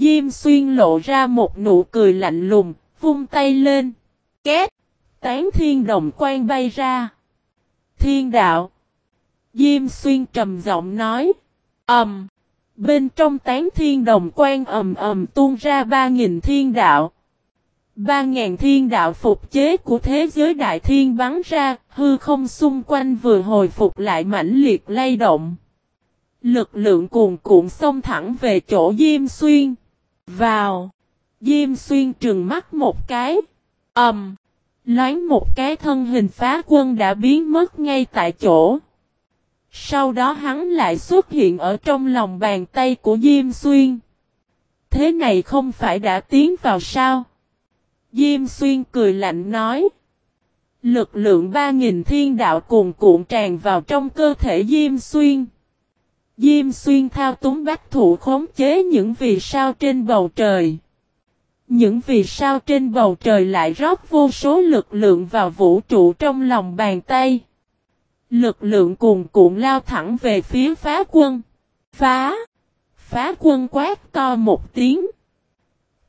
Diêm xuyên lộ ra một nụ cười lạnh lùng, vung tay lên. Két! Tán thiên đồng quan bay ra. Thiên đạo! Diêm xuyên trầm giọng nói. Ẩm! bên trong tán thiên đồng quan ầm ầm tuôn ra ba nghìn thiên đạo. Ba ngàn thiên đạo phục chế của thế giới đại thiên bắn ra, hư không xung quanh vừa hồi phục lại mãnh liệt lay động. Lực lượng cuồn cuộn xông thẳng về chỗ Diêm Xuyên. Vào. Diêm Xuyên trừng mắt một cái. Ẩm. Um, loáng một cái thân hình phá quân đã biến mất ngay tại chỗ. Sau đó hắn lại xuất hiện ở trong lòng bàn tay của Diêm Xuyên. Thế này không phải đã tiến vào sao? Diêm Xuyên cười lạnh nói. Lực lượng 3.000 thiên đạo cuồn cuộn tràn vào trong cơ thể Diêm Xuyên. Diêm Xuyên thao túng bách thủ khống chế những vì sao trên bầu trời. Những vì sao trên bầu trời lại rót vô số lực lượng vào vũ trụ trong lòng bàn tay. Lực lượng cuồn cuộn lao thẳng về phía phá quân. Phá! Phá quân quát to một tiếng.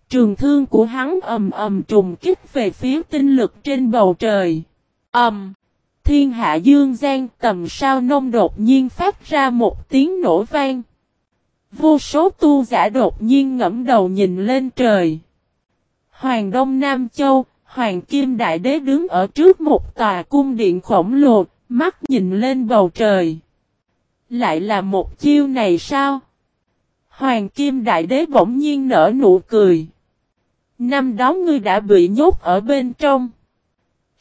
Trường thương của hắn ầm ầm trùng kích về phía tinh lực trên bầu trời. Ầm! Thiên hạ dương gian tầm sao nông đột nhiên phát ra một tiếng nổ vang. Vô số tu giả đột nhiên ngẫm đầu nhìn lên trời. Hoàng Đông Nam Châu, Hoàng Kim Đại Đế đứng ở trước một tòa cung điện khổng lồ, mắt nhìn lên bầu trời. Lại là một chiêu này sao? Hoàng Kim Đại Đế bỗng nhiên nở nụ cười. Năm đó ngươi đã bị nhốt ở bên trong.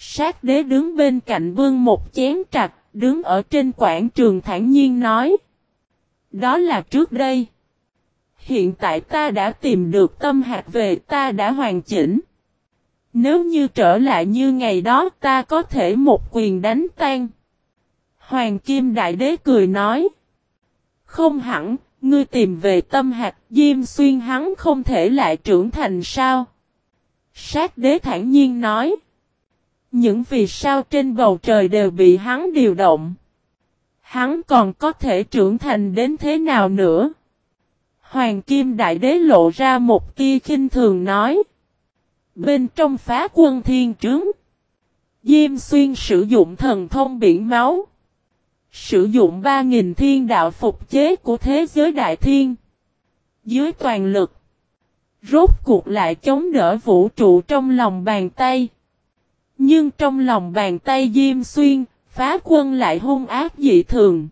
Sát đế đứng bên cạnh vương một chén trạch, đứng ở trên quảng trường thản nhiên nói. Đó là trước đây. Hiện tại ta đã tìm được tâm hạt về ta đã hoàn chỉnh. Nếu như trở lại như ngày đó ta có thể một quyền đánh tan. Hoàng Kim Đại Đế cười nói. Không hẳn, ngươi tìm về tâm hạt Diêm Xuyên hắn không thể lại trưởng thành sao? Sát đế thản nhiên nói. Những vì sao trên bầu trời đều bị hắn điều động. Hắn còn có thể trưởng thành đến thế nào nữa? Hoàng Kim Đại Đế lộ ra một tia khinh thường nói. Bên trong phá quân thiên trướng. Diêm xuyên sử dụng thần thông biển máu. Sử dụng 3.000 thiên đạo phục chế của thế giới đại thiên. Dưới toàn lực. Rốt cuộc lại chống đỡ vũ trụ trong lòng bàn tay. Nhưng trong lòng bàn tay Diêm Xuyên, phá quân lại hung ác dị thường.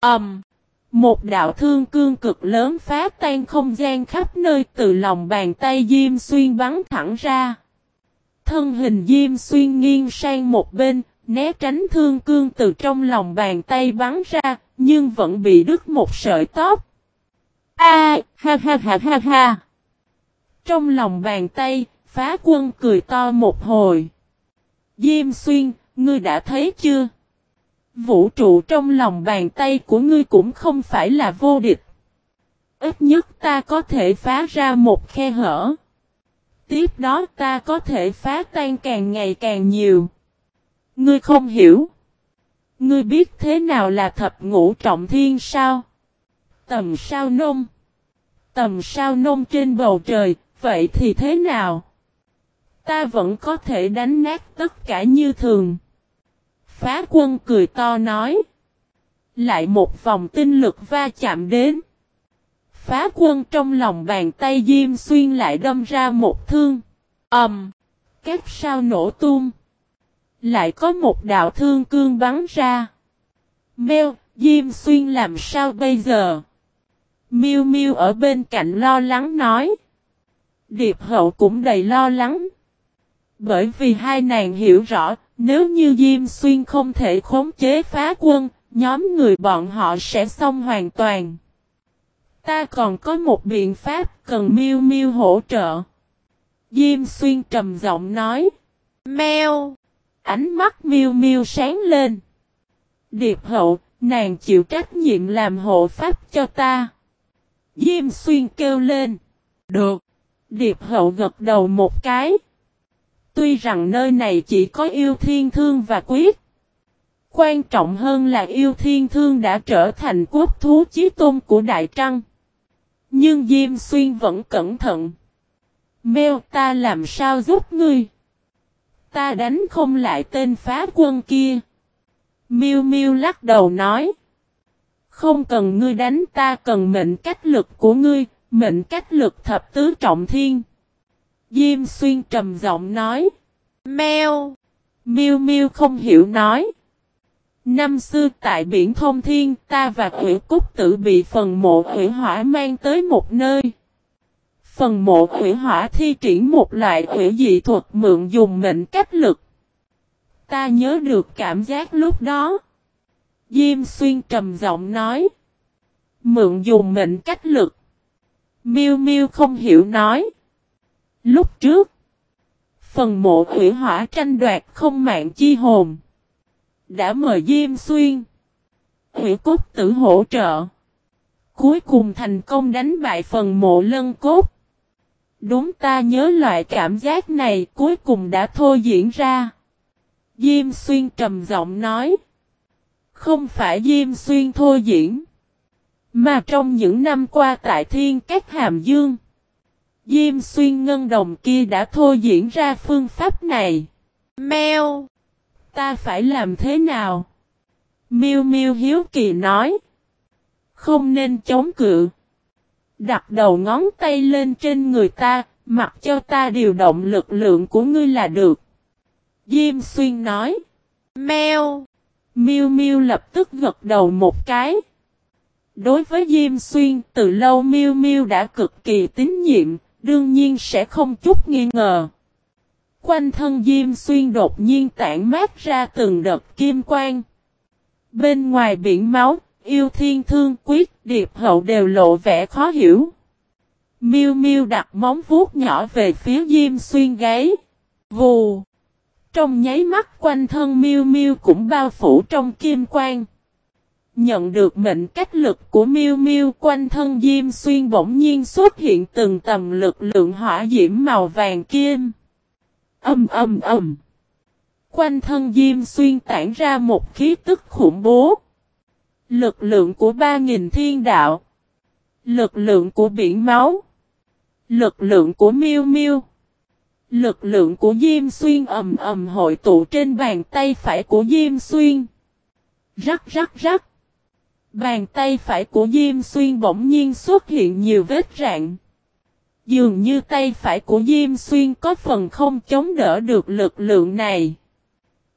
Ẩm! Um, một đạo thương cương cực lớn phá tan không gian khắp nơi từ lòng bàn tay Diêm Xuyên bắn thẳng ra. Thân hình Diêm Xuyên nghiêng sang một bên, né tránh thương cương từ trong lòng bàn tay bắn ra, nhưng vẫn bị đứt một sợi tóc. A, ha ha ha ha ha. Trong lòng bàn tay, phá quân cười to một hồi. Diêm xuyên, ngươi đã thấy chưa? Vũ trụ trong lòng bàn tay của ngươi cũng không phải là vô địch. Ít nhất ta có thể phá ra một khe hở. Tiếp đó ta có thể phá tan càng ngày càng nhiều. Ngươi không hiểu. Ngươi biết thế nào là thập ngũ trọng thiên sao? Tầm sao nông. Tầm sao nông trên bầu trời, vậy thì thế nào? Ta vẫn có thể đánh nát tất cả như thường. Phá quân cười to nói. Lại một vòng tinh lực va chạm đến. Phá quân trong lòng bàn tay Diêm Xuyên lại đâm ra một thương. Ẩm. Um, các sao nổ tung. Lại có một đạo thương cương bắn ra. Mèo, Diêm Xuyên làm sao bây giờ? Miu Miu ở bên cạnh lo lắng nói. Điệp hậu cũng đầy lo lắng. Bởi vì hai nàng hiểu rõ, nếu như Diêm Xuyên không thể khống chế phá quân, nhóm người bọn họ sẽ xong hoàn toàn. Ta còn có một biện pháp cần Miêu Miêu hỗ trợ. Diêm Xuyên trầm giọng nói. Mèo! Ánh mắt Miêu Miêu sáng lên. Điệp hậu, nàng chịu trách nhiệm làm hộ pháp cho ta. Diêm Xuyên kêu lên. Được. Điệp hậu gật đầu một cái. Tuy rằng nơi này chỉ có yêu thiên thương và quyết. Quan trọng hơn là yêu thiên thương đã trở thành quốc thú chí tôn của Đại Trăng. Nhưng Diêm Xuyên vẫn cẩn thận. Mèo ta làm sao giúp ngươi? Ta đánh không lại tên phá quân kia. Miu Miu lắc đầu nói. Không cần ngươi đánh ta cần mệnh cách lực của ngươi, mệnh cách lực thập tứ trọng thiên. Diêm xuyên trầm giọng nói. Mèo. Miu Miu không hiểu nói. Năm xưa tại biển thông thiên, ta và quỷ cúc tử bị phần mộ quỷ hỏa mang tới một nơi. Phần mộ quỷ hỏa thi triển một loại quỷ dị thuật mượn dùng mệnh cách lực. Ta nhớ được cảm giác lúc đó. Diêm xuyên trầm giọng nói. Mượn dùng mệnh cách lực. Miêu Miêu không hiểu nói. Lúc trước. Phần mộ hủy hỏa tranh đoạt không mạng chi hồn. Đã mời Diêm Xuyên. hủy cốt tử hỗ trợ. Cuối cùng thành công đánh bại phần mộ lân cốt. Đúng ta nhớ loại cảm giác này cuối cùng đã thôi diễn ra. Diêm xuyên trầm giọng nói. Không phải Diêm xuyên thôi diễn. Mà trong những năm qua tại thiên các hàm dương. Diêm xuyên ngân đồng kia đã thôi diễn ra phương pháp này. Mèo! Ta phải làm thế nào? Miu Miu hiếu kỳ nói. Không nên chống cự. Đặt đầu ngón tay lên trên người ta, mặc cho ta điều động lực lượng của ngươi là được. Diêm xuyên nói. Mèo. Miu Miu lập tức gật đầu một cái. Đối với Diêm Xuyên, từ lâu Miu Miu đã cực kỳ tín nhiệm, đương nhiên sẽ không chút nghi ngờ. Quanh thân Diêm Xuyên đột nhiên tản mát ra từng đợt kim quang. Bên ngoài biển máu, yêu thiên thương quyết, điệp hậu đều lộ vẻ khó hiểu. Miu Miu đặt móng vuốt nhỏ về phía Diêm Xuyên gáy. Vù. Trong nháy mắt quanh thân Miu Miu cũng bao phủ trong kim quang. Nhận được mệnh cách lực của Miu Miu quanh thân Diêm Xuyên bỗng nhiên xuất hiện từng tầm lực lượng hỏa diễm màu vàng kim. Âm âm âm. Quanh thân Diêm Xuyên tản ra một khí tức khủng bố. Lực lượng của ba nghìn thiên đạo. Lực lượng của biển máu. Lực lượng của Miu Miu. Lực lượng của Diêm Xuyên ầm ầm hội tụ trên bàn tay phải của Diêm Xuyên. Rắc rắc rắc. Bàn tay phải của Diêm Xuyên bỗng nhiên xuất hiện nhiều vết rạn. Dường như tay phải của Diêm Xuyên có phần không chống đỡ được lực lượng này.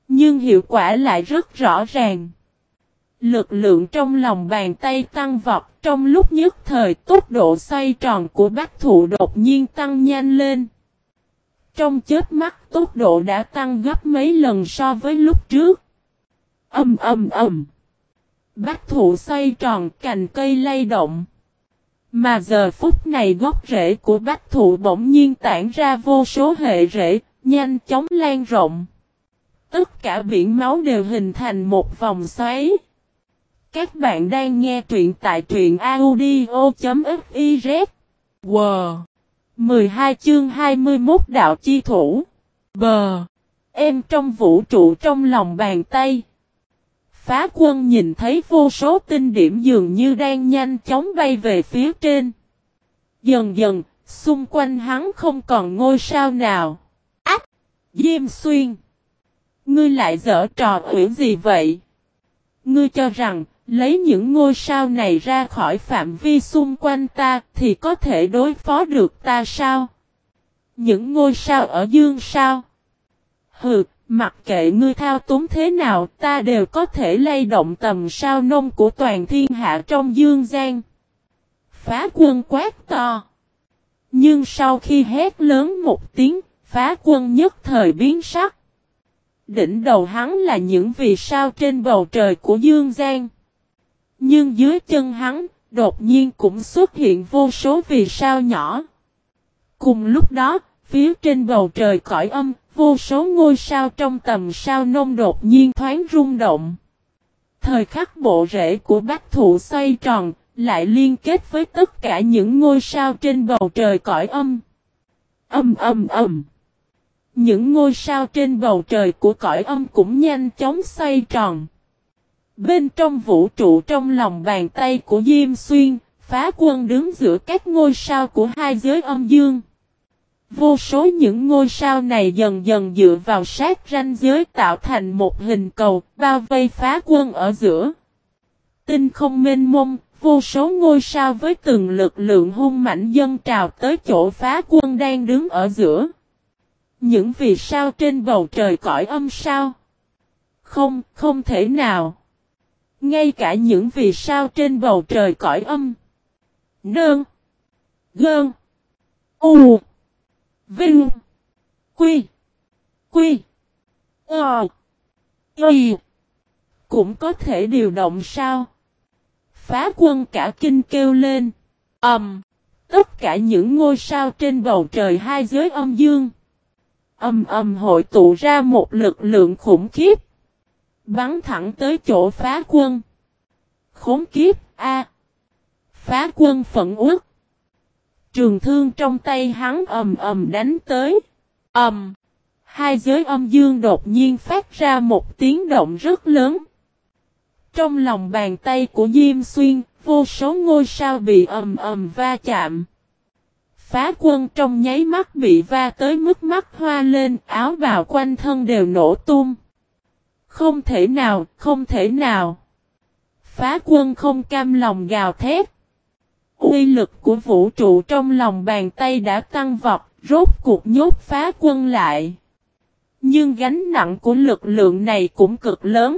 Nhưng hiệu quả lại rất rõ ràng. Lực lượng trong lòng bàn tay tăng vọt, trong lúc nhất thời tốc độ xoay tròn của bác thụ đột nhiên tăng nhanh lên. Trong chết mắt tốc độ đã tăng gấp mấy lần so với lúc trước. Âm âm âm bách thụ xoay tròn cành cây lay động. Mà giờ phút này gốc rễ của bách thụ bỗng nhiên tản ra vô số hệ rễ, nhanh chóng lan rộng. Tất cả biển máu đều hình thành một vòng xoáy. Các bạn đang nghe truyện tại truyện audio.fiz. Wow! 12 chương 21 đạo chi thủ. Bờ! Em trong vũ trụ trong lòng bàn tay. Phá quân nhìn thấy vô số tinh điểm dường như đang nhanh chóng bay về phía trên. Dần dần, xung quanh hắn không còn ngôi sao nào. Ách! Diêm xuyên! Ngươi lại dở trò huyễn gì vậy? Ngươi cho rằng, lấy những ngôi sao này ra khỏi phạm vi xung quanh ta thì có thể đối phó được ta sao? Những ngôi sao ở dương sao? Hừ, mặc kệ ngươi thao túng thế nào ta đều có thể lay động tầm sao nông của toàn thiên hạ trong dương gian. Phá quân quát to. Nhưng sau khi hét lớn một tiếng, phá quân nhất thời biến sắc. Đỉnh đầu hắn là những vì sao trên bầu trời của Dương Giang. Nhưng dưới chân hắn, đột nhiên cũng xuất hiện vô số vì sao nhỏ. Cùng lúc đó, phía trên bầu trời cõi âm, vô số ngôi sao trong tầm sao nông đột nhiên thoáng rung động. Thời khắc bộ rễ của bác thụ xoay tròn, lại liên kết với tất cả những ngôi sao trên bầu trời cõi âm. Âm âm âm. Những ngôi sao trên bầu trời của cõi âm cũng nhanh chóng xoay tròn. Bên trong vũ trụ trong lòng bàn tay của Diêm Xuyên, phá quân đứng giữa các ngôi sao của hai giới âm dương. Vô số những ngôi sao này dần dần dựa vào sát ranh giới tạo thành một hình cầu bao vây phá quân ở giữa. Tinh không mênh mông, vô số ngôi sao với từng lực lượng hung mạnh dân trào tới chỗ phá quân đang đứng ở giữa. Những vì sao trên bầu trời cõi âm sao? Không, không thể nào. Ngay cả những vì sao trên bầu trời cõi âm. Nương. Gơn. U. Vinh. Quy. Quy. Ờ. Y. Cũng có thể điều động sao? Phá quân cả kinh kêu lên. Ẩm. Um, tất cả những ngôi sao trên bầu trời hai giới âm dương. Âm âm hội tụ ra một lực lượng khủng khiếp. Bắn thẳng tới chỗ phá quân. Khốn kiếp A. Phá quân phận uất. Trường thương trong tay hắn ầm ầm đánh tới. Ầm. Hai giới âm dương đột nhiên phát ra một tiếng động rất lớn. Trong lòng bàn tay của Diêm Xuyên, vô số ngôi sao bị ầm ầm va chạm. Phá quân trong nháy mắt bị va tới mức mắt hoa lên, áo bào quanh thân đều nổ tung. Không thể nào, không thể nào. Phá quân không cam lòng gào thét. Uy lực của vũ trụ trong lòng bàn tay đã tăng vọt, rốt cuộc nhốt phá quân lại. Nhưng gánh nặng của lực lượng này cũng cực lớn.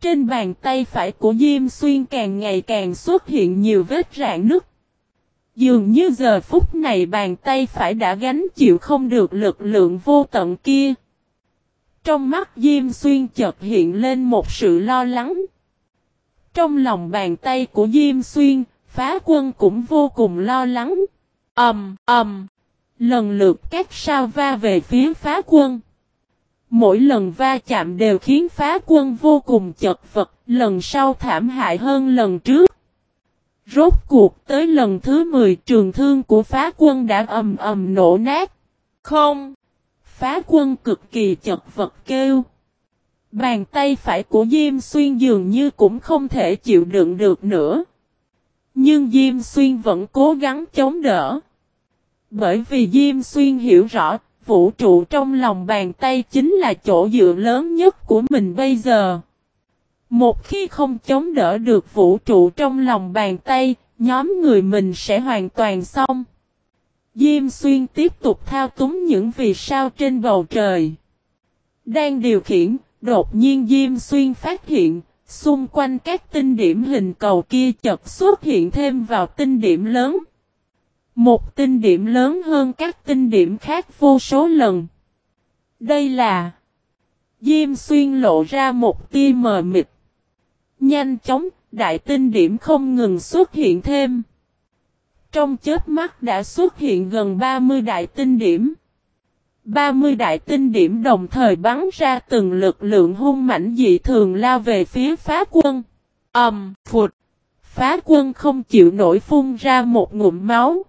Trên bàn tay phải của Diêm Xuyên càng ngày càng xuất hiện nhiều vết rạn nứt. Dường như giờ phút này bàn tay phải đã gánh chịu không được lực lượng vô tận kia. Trong mắt Diêm Xuyên chợt hiện lên một sự lo lắng. Trong lòng bàn tay của Diêm Xuyên, phá quân cũng vô cùng lo lắng. Ẩm, um, Ẩm. Um, lần lượt các sao va về phía phá quân. Mỗi lần va chạm đều khiến phá quân vô cùng chật vật, lần sau thảm hại hơn lần trước. Rốt cuộc tới lần thứ 10 trường thương của phá quân đã ầm ầm nổ nát. Không! Phá quân cực kỳ chật vật kêu. Bàn tay phải của Diêm Xuyên dường như cũng không thể chịu đựng được nữa. Nhưng Diêm Xuyên vẫn cố gắng chống đỡ. Bởi vì Diêm Xuyên hiểu rõ, vũ trụ trong lòng bàn tay chính là chỗ dựa lớn nhất của mình bây giờ. Một khi không chống đỡ được vũ trụ trong lòng bàn tay, nhóm người mình sẽ hoàn toàn xong. Diêm xuyên tiếp tục thao túng những vì sao trên bầu trời. Đang điều khiển, đột nhiên Diêm xuyên phát hiện, xung quanh các tinh điểm hình cầu kia chật xuất hiện thêm vào tinh điểm lớn. Một tinh điểm lớn hơn các tinh điểm khác vô số lần. Đây là Diêm xuyên lộ ra một tia mờ mịt. Nhanh chóng, đại tinh điểm không ngừng xuất hiện thêm. Trong chết mắt đã xuất hiện gần 30 đại tinh điểm. 30 đại tinh điểm đồng thời bắn ra từng lực lượng hung mãnh dị thường lao về phía phá quân. Ẩm, um, phụt. Phá quân không chịu nổi phun ra một ngụm máu.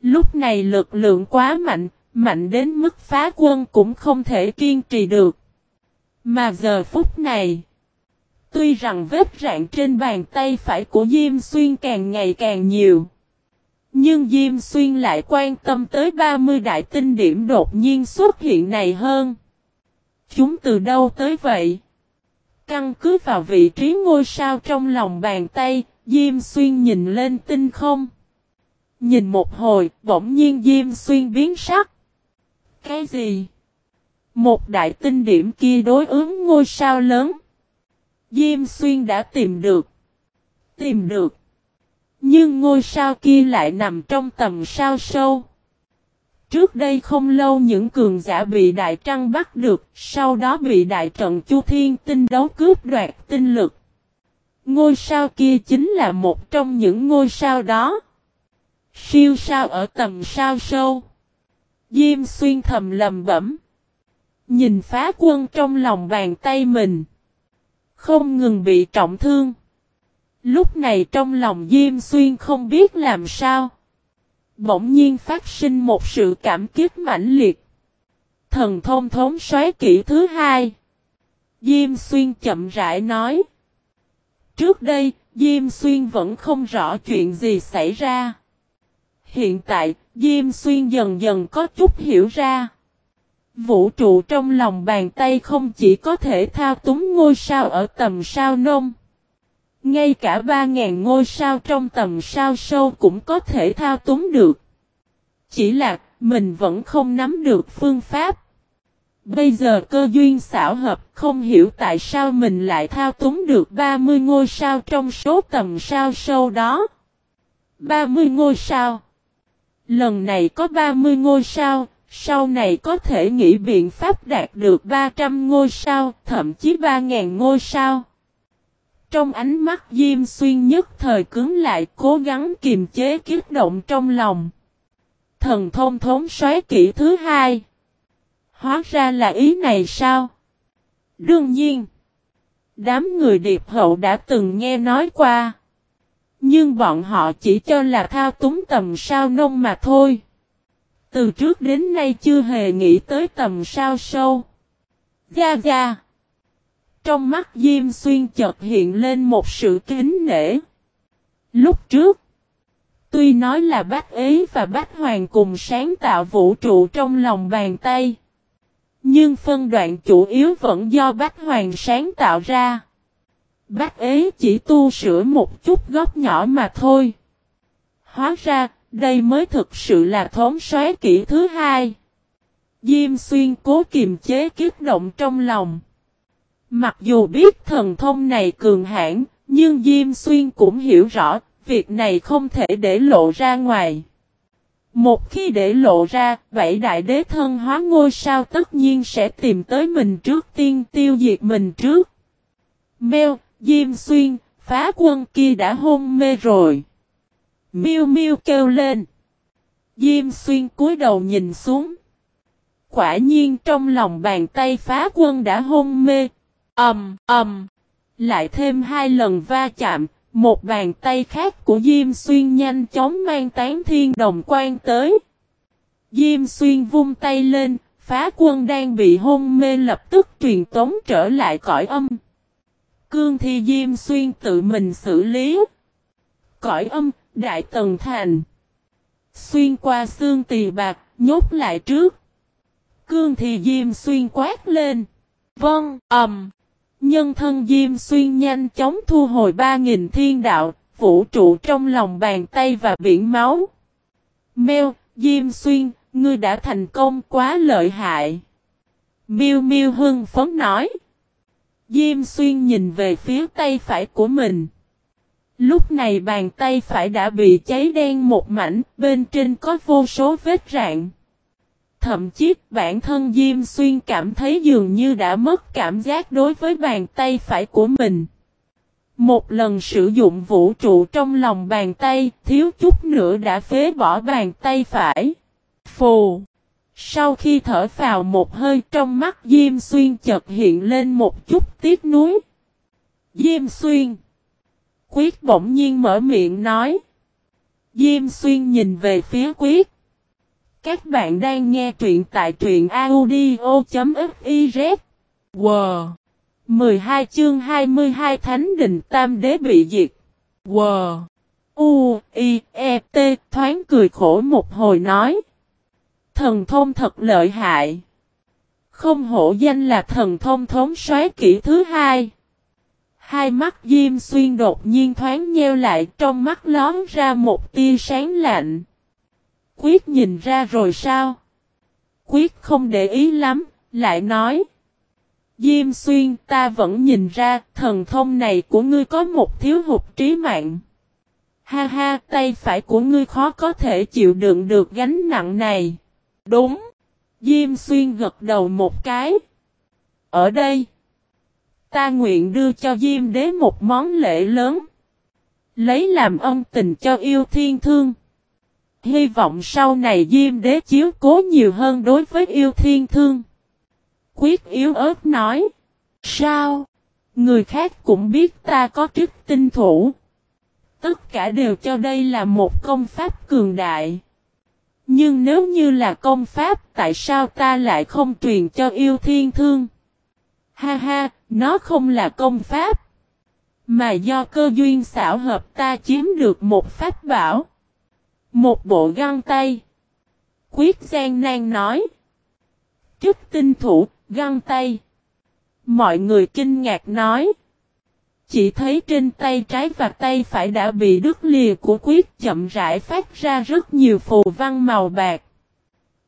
Lúc này lực lượng quá mạnh, mạnh đến mức phá quân cũng không thể kiên trì được. Mà giờ phút này, tuy rằng vết rạn trên bàn tay phải của Diêm Xuyên càng ngày càng nhiều. Nhưng Diêm Xuyên lại quan tâm tới 30 đại tinh điểm đột nhiên xuất hiện này hơn. Chúng từ đâu tới vậy? Căn cứ vào vị trí ngôi sao trong lòng bàn tay, Diêm Xuyên nhìn lên tinh không. Nhìn một hồi, bỗng nhiên Diêm Xuyên biến sắc. Cái gì? Một đại tinh điểm kia đối ứng ngôi sao lớn. Diêm Xuyên đã tìm được. Tìm được. Nhưng ngôi sao kia lại nằm trong tầm sao sâu. Trước đây không lâu những cường giả bị Đại Trăng bắt được, sau đó bị Đại Trận Chu Thiên tinh đấu cướp đoạt tinh lực. Ngôi sao kia chính là một trong những ngôi sao đó. Siêu sao ở tầm sao sâu. Diêm xuyên thầm lầm bẩm. Nhìn phá quân trong lòng bàn tay mình. Không ngừng bị trọng thương. Lúc này trong lòng Diêm Xuyên không biết làm sao. Bỗng nhiên phát sinh một sự cảm kích mãnh liệt. Thần thông thống xoáy kỹ thứ hai. Diêm Xuyên chậm rãi nói. Trước đây, Diêm Xuyên vẫn không rõ chuyện gì xảy ra. Hiện tại, Diêm Xuyên dần dần có chút hiểu ra. Vũ trụ trong lòng bàn tay không chỉ có thể thao túng ngôi sao ở tầm sao nông. Ngay cả 3.000 ngôi sao trong tầm sao sâu cũng có thể thao túng được. Chỉ là mình vẫn không nắm được phương pháp. Bây giờ cơ duyên xảo hợp không hiểu tại sao mình lại thao túng được 30 ngôi sao trong số tầm sao sâu đó. 30 ngôi sao. Lần này có 30 ngôi sao, sau này có thể nghĩ biện pháp đạt được 300 ngôi sao, thậm chí 3.000 ngôi sao. Trong ánh mắt Diêm Xuyên nhất thời cứng lại, cố gắng kiềm chế kiếp động trong lòng. Thần thông thốn xoáy kỹ thứ hai. Hóa ra là ý này sao? Đương nhiên. Đám người điệp hậu đã từng nghe nói qua. Nhưng bọn họ chỉ cho là thao túng tầm sao nông mà thôi. Từ trước đến nay chưa hề nghĩ tới tầm sao sâu. Ga ga. Trong mắt Diêm Xuyên chợt hiện lên một sự kính nể. Lúc trước, tuy nói là Bách Ý và Bách Hoàng cùng sáng tạo vũ trụ trong lòng bàn tay. Nhưng phân đoạn chủ yếu vẫn do Bách Hoàng sáng tạo ra. Bách Ý chỉ tu sửa một chút góc nhỏ mà thôi. Hóa ra, đây mới thực sự là thống soái kỹ thứ hai. Diêm xuyên cố kiềm chế kiếp động trong lòng. Mặc dù biết thần thông này cường hãn, nhưng Diêm Xuyên cũng hiểu rõ, việc này không thể để lộ ra ngoài. Một khi để lộ ra, bảy đại đế thân hóa ngôi sao tất nhiên sẽ tìm tới mình trước tiên tiêu diệt mình trước. Mèo, Diêm Xuyên, phá quân kia đã hôn mê rồi. Miu Miu kêu lên. Diêm Xuyên cúi đầu nhìn xuống. Quả nhiên trong lòng bàn tay phá quân đã hôn mê, Ầm, ầm. Lại thêm hai lần va chạm, một bàn tay khác của Diêm Xuyên nhanh chóng mang tán thiên đồng quan tới. Diêm Xuyên vung tay lên, phá quân đang bị hôn mê lập tức truyền tống trở lại cõi âm. Cương thi Diêm Xuyên tự mình xử lý. Cõi âm, Đại Tần Thành. Xuyên qua xương tỳ bạc, nhốt lại trước. Cương thì Diêm Xuyên quát lên. Vâng, ầm. Nhân thân Diêm Xuyên nhanh chóng thu hồi 3.000 thiên đạo, vũ trụ trong lòng bàn tay và biển máu. Mèo, Diêm Xuyên, ngươi đã thành công quá lợi hại. Miêu Miêu hưng phấn nói. Diêm Xuyên nhìn về phía tay phải của mình. Lúc này bàn tay phải đã bị cháy đen một mảnh, bên trên có vô số vết rạn. Thậm chí bản thân Diêm Xuyên cảm thấy dường như đã mất cảm giác đối với bàn tay phải của mình. Một lần sử dụng vũ trụ trong lòng bàn tay, thiếu chút nữa đã phế bỏ bàn tay phải. Phù! Sau khi thở vào một hơi trong mắt Diêm Xuyên chợt hiện lên một chút tiếc nuối. Diêm Xuyên! Quyết bỗng nhiên mở miệng nói. Diêm Xuyên nhìn về phía Quyết. Các bạn đang nghe truyện tại truyện audio.fiz. Wow! 12 chương 22 Thánh Đình Tam Đế bị diệt. Wow! U, I, E, T thoáng cười khổ một hồi nói. Thần thông thật lợi hại. Không hổ danh là thần thông thống xoáy kỹ thứ hai. Hai mắt Diêm Xuyên đột nhiên thoáng nheo lại trong mắt lón ra một tia sáng lạnh. Quyết nhìn ra rồi sao? Quyết không để ý lắm, lại nói. Diêm xuyên ta vẫn nhìn ra thần thông này của ngươi có một thiếu hụt trí mạng. Ha ha, tay phải của ngươi khó có thể chịu đựng được gánh nặng này. Đúng. Diêm xuyên gật đầu một cái. Ở đây, ta nguyện đưa cho Diêm đế một món lễ lớn. Lấy làm ân tình cho yêu thiên thương. Hy vọng sau này Diêm Đế chiếu cố nhiều hơn đối với yêu thiên thương. Quyết yếu ớt nói. Sao? Người khác cũng biết ta có trích tinh thủ. Tất cả đều cho đây là một công pháp cường đại. Nhưng nếu như là công pháp, tại sao ta lại không truyền cho yêu thiên thương? Ha ha, nó không là công pháp. Mà do cơ duyên xảo hợp ta chiếm được một pháp bảo. Một bộ găng tay. Quyết gian nan nói. trước tinh thủ, găng tay. Mọi người kinh ngạc nói. Chỉ thấy trên tay trái và tay phải đã bị đứt lìa của quyết chậm rãi phát ra rất nhiều phù văn màu bạc.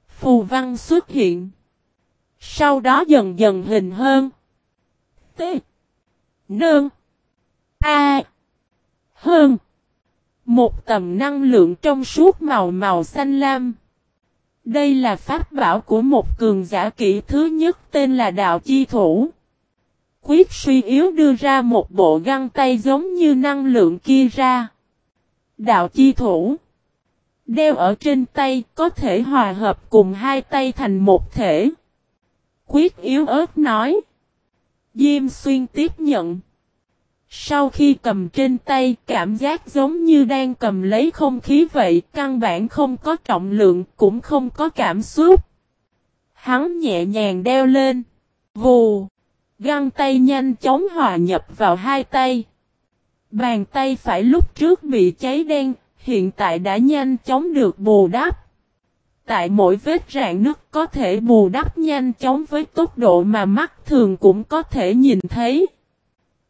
Phù văn xuất hiện. Sau đó dần dần hình hơn. T. Nương. A. Hơn. Một tầm năng lượng trong suốt màu màu xanh lam. Đây là pháp bảo của một cường giả kỹ thứ nhất tên là Đạo Chi Thủ. Quyết suy yếu đưa ra một bộ găng tay giống như năng lượng kia ra. Đạo Chi Thủ. Đeo ở trên tay có thể hòa hợp cùng hai tay thành một thể. Quyết yếu ớt nói. Diêm xuyên tiếp nhận. Sau khi cầm trên tay, cảm giác giống như đang cầm lấy không khí vậy, căn bản không có trọng lượng, cũng không có cảm xúc. Hắn nhẹ nhàng đeo lên. Vù! Găng tay nhanh chóng hòa nhập vào hai tay. Bàn tay phải lúc trước bị cháy đen, hiện tại đã nhanh chóng được bù đắp. Tại mỗi vết rạn nứt có thể bù đắp nhanh chóng với tốc độ mà mắt thường cũng có thể nhìn thấy.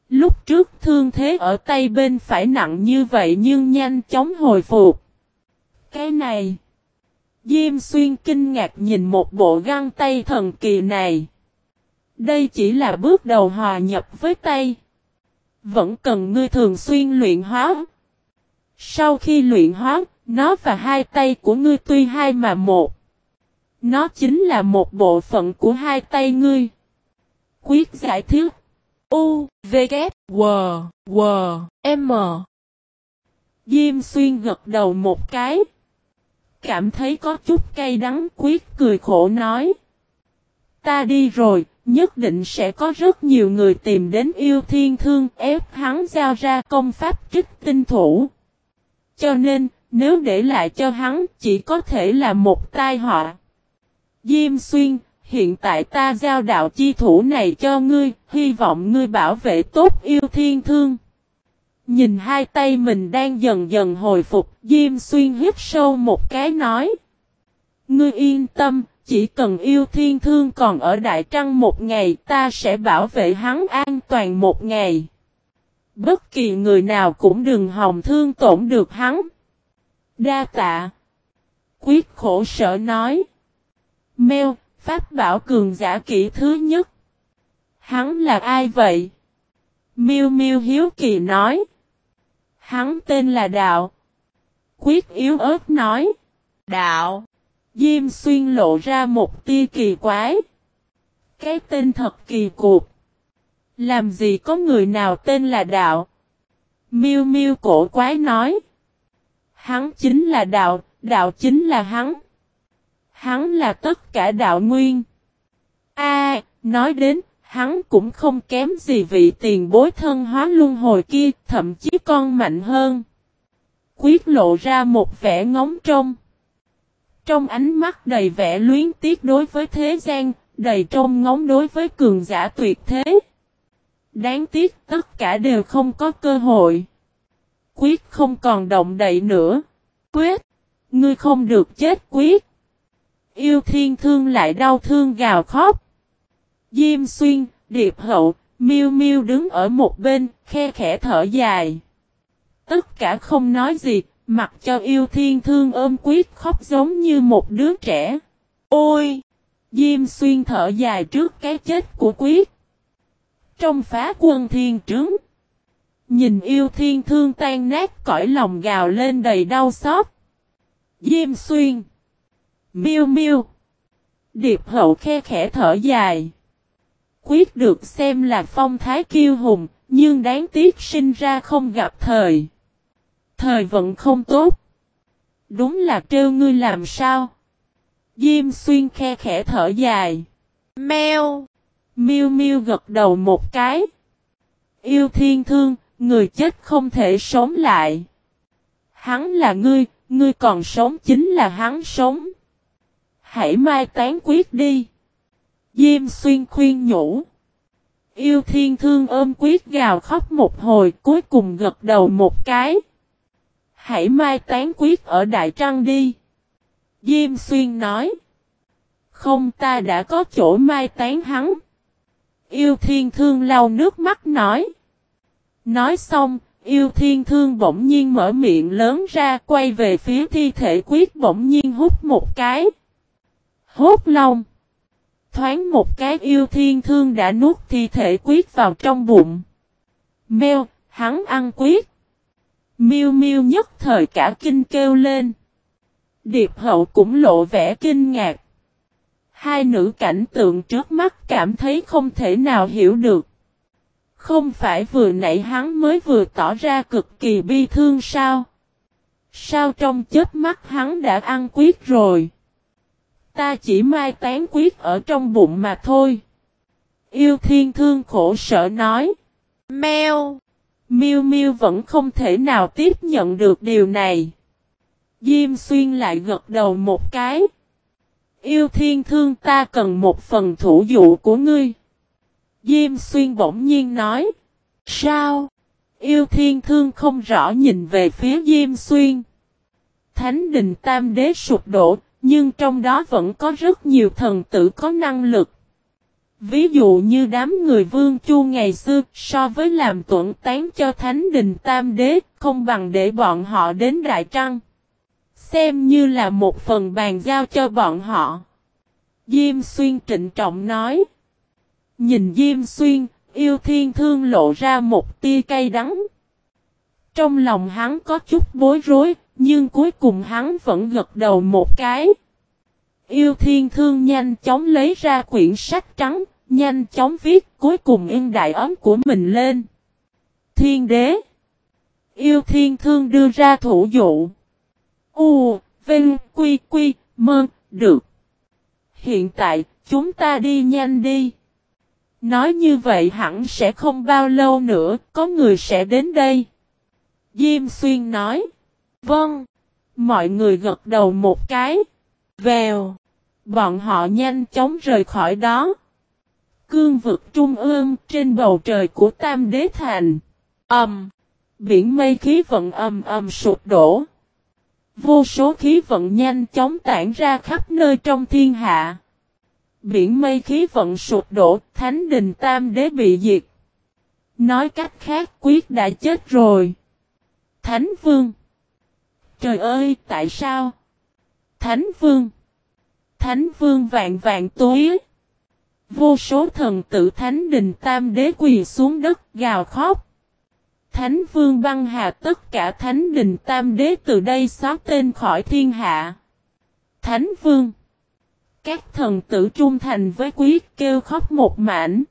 Lúc trước thương thế ở tay bên phải nặng như vậy nhưng nhanh chóng hồi phục. Cái này. Diêm xuyên kinh ngạc nhìn một bộ găng tay thần kỳ này. Đây chỉ là bước đầu hòa nhập với tay. Vẫn cần ngươi thường xuyên luyện hóa. Sau khi luyện hóa, nó và hai tay của ngươi tuy hai mà một. Nó chính là một bộ phận của hai tay ngươi. Quyết giải thích. U, V, K, W, W, M. Diêm xuyên gật đầu một cái. Cảm thấy có chút cay đắng quyết cười khổ nói. Ta đi rồi, nhất định sẽ có rất nhiều người tìm đến yêu thiên thương ép hắn giao ra công pháp trích tinh thủ. Cho nên, nếu để lại cho hắn chỉ có thể là một tai họa. Diêm xuyên, hiện tại ta giao đạo chi thủ này cho ngươi, hy vọng ngươi bảo vệ tốt yêu thiên thương. Nhìn hai tay mình đang dần dần hồi phục, Diêm Xuyên hít sâu một cái nói. Ngươi yên tâm, chỉ cần yêu thiên thương còn ở Đại Trăng một ngày ta sẽ bảo vệ hắn an toàn một ngày. Bất kỳ người nào cũng đừng hòng thương tổn được hắn. Đa tạ. Quyết khổ sở nói. Mèo, Pháp bảo cường giả kỹ thứ nhất. Hắn là ai vậy? Miêu Miêu hiếu kỳ nói. Hắn tên là Đạo. Quyết yếu ớt nói. Đạo. Diêm xuyên lộ ra một tia kỳ quái. Cái tên thật kỳ cục. Làm gì có người nào tên là Đạo? Miêu Miêu cổ quái nói. Hắn chính là Đạo, Đạo chính là hắn. Hắn là tất cả đạo nguyên. A, nói đến, hắn cũng không kém gì vị tiền bối thân hóa luân hồi kia, thậm chí con mạnh hơn. Quyết lộ ra một vẻ ngóng trông. Trong ánh mắt đầy vẻ luyến tiếc đối với thế gian, đầy trông ngóng đối với cường giả tuyệt thế. Đáng tiếc tất cả đều không có cơ hội. Quyết không còn động đậy nữa. Quyết, ngươi không được chết quyết. Yêu thiên thương lại đau thương gào khóc. Diêm xuyên, điệp hậu, miêu miêu đứng ở một bên, khe khẽ thở dài. Tất cả không nói gì, mặc cho yêu thiên thương ôm quyết khóc giống như một đứa trẻ. Ôi! Diêm xuyên thở dài trước cái chết của quyết. Trong phá quân thiên trướng. Nhìn yêu thiên thương tan nát cõi lòng gào lên đầy đau xót. Diêm xuyên. Miêu miêu. Điệp hậu khe khẽ thở dài. Quyết được xem là phong thái kiêu hùng, nhưng đáng tiếc sinh ra không gặp thời. Thời vận không tốt. Đúng là trêu ngươi làm sao? Diêm xuyên khe khẽ thở dài. Mèo. Miêu miêu gật đầu một cái. Yêu thiên thương, người chết không thể sống lại. Hắn là ngươi, ngươi còn sống chính là hắn sống hãy mai tán quyết đi. Diêm xuyên khuyên nhủ. Yêu thiên thương ôm quyết gào khóc một hồi cuối cùng gật đầu một cái. Hãy mai tán quyết ở Đại Trăng đi. Diêm xuyên nói. Không ta đã có chỗ mai tán hắn. Yêu thiên thương lau nước mắt nói. Nói xong, yêu thiên thương bỗng nhiên mở miệng lớn ra quay về phía thi thể quyết bỗng nhiên hút một cái. Hốt long. Thoáng một cái yêu thiên thương đã nuốt thi thể quyết vào trong bụng. Mèo, hắn ăn quyết. Miêu miêu nhất thời cả kinh kêu lên. Điệp hậu cũng lộ vẻ kinh ngạc. Hai nữ cảnh tượng trước mắt cảm thấy không thể nào hiểu được. Không phải vừa nãy hắn mới vừa tỏ ra cực kỳ bi thương sao? Sao trong chết mắt hắn đã ăn quyết rồi? Ta chỉ mai tán quyết ở trong bụng mà thôi. Yêu thiên thương khổ sở nói. Mèo. Miu Miu vẫn không thể nào tiếp nhận được điều này. Diêm xuyên lại gật đầu một cái. Yêu thiên thương ta cần một phần thủ dụ của ngươi. Diêm xuyên bỗng nhiên nói. Sao? Yêu thiên thương không rõ nhìn về phía Diêm xuyên. Thánh đình tam đế sụp đổ, nhưng trong đó vẫn có rất nhiều thần tử có năng lực. Ví dụ như đám người vương chu ngày xưa so với làm tuẩn tán cho thánh đình tam đế không bằng để bọn họ đến Đại Trăng. Xem như là một phần bàn giao cho bọn họ. Diêm xuyên trịnh trọng nói. Nhìn Diêm xuyên, yêu thiên thương lộ ra một tia cay đắng. Trong lòng hắn có chút bối rối, nhưng cuối cùng hắn vẫn gật đầu một cái. Yêu thiên thương nhanh chóng lấy ra quyển sách trắng, nhanh chóng viết cuối cùng in đại ấm của mình lên. Thiên đế Yêu thiên thương đưa ra thủ dụ. U, Vinh, Quy, Quy, Mơ, được. Hiện tại, chúng ta đi nhanh đi. Nói như vậy hẳn sẽ không bao lâu nữa, có người sẽ đến đây. Diêm xuyên nói. Vâng. Mọi người gật đầu một cái. Vèo. Bọn họ nhanh chóng rời khỏi đó. Cương vực trung ương trên bầu trời của Tam Đế Thành. Âm. biển mây khí vận ầm ầm sụp đổ. Vô số khí vận nhanh chóng tản ra khắp nơi trong thiên hạ. Biển mây khí vận sụp đổ, thánh đình tam đế bị diệt. Nói cách khác quyết đã chết rồi. Thánh vương. Trời ơi, tại sao? Thánh vương. Thánh vương vạn vạn tối. Vô số thần tử thánh đình tam đế quỳ xuống đất gào khóc. Thánh vương băng hà tất cả thánh đình tam đế từ đây xóa tên khỏi thiên hạ. Thánh vương. Các thần tử trung thành với quyết kêu khóc một mảnh.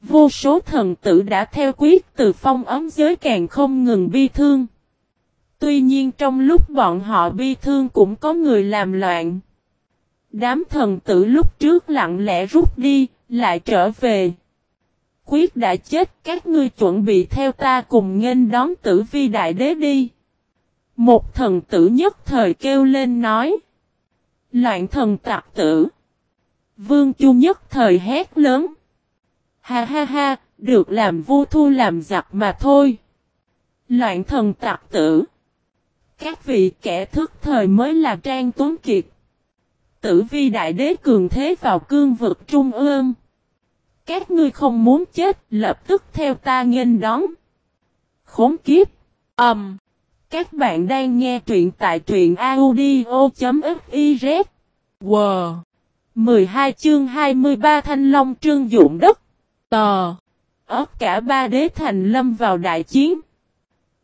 Vô số thần tử đã theo quyết từ phong ấm giới càng không ngừng bi thương. Tuy nhiên trong lúc bọn họ bi thương cũng có người làm loạn. Đám thần tử lúc trước lặng lẽ rút đi, lại trở về. Quyết đã chết, các ngươi chuẩn bị theo ta cùng nghênh đón tử vi đại đế đi. Một thần tử nhất thời kêu lên nói. Loạn thần tạc tử. Vương Chu nhất thời hét lớn. Ha ha ha, được làm vô thu làm giặc mà thôi. Loạn thần tạc tử. Các vị kẻ thức thời mới là Trang Tuấn Kiệt. Tử vi đại đế cường thế vào cương vực trung ương. Các ngươi không muốn chết, lập tức theo ta nghênh đón. Khốn kiếp. Ầm. Um, các bạn đang nghe truyện tại truyện audio.fiz. Wow. 12 chương 23 Thanh Long Trương Dụng Đất. Tò. Ất cả ba đế thành lâm vào đại chiến.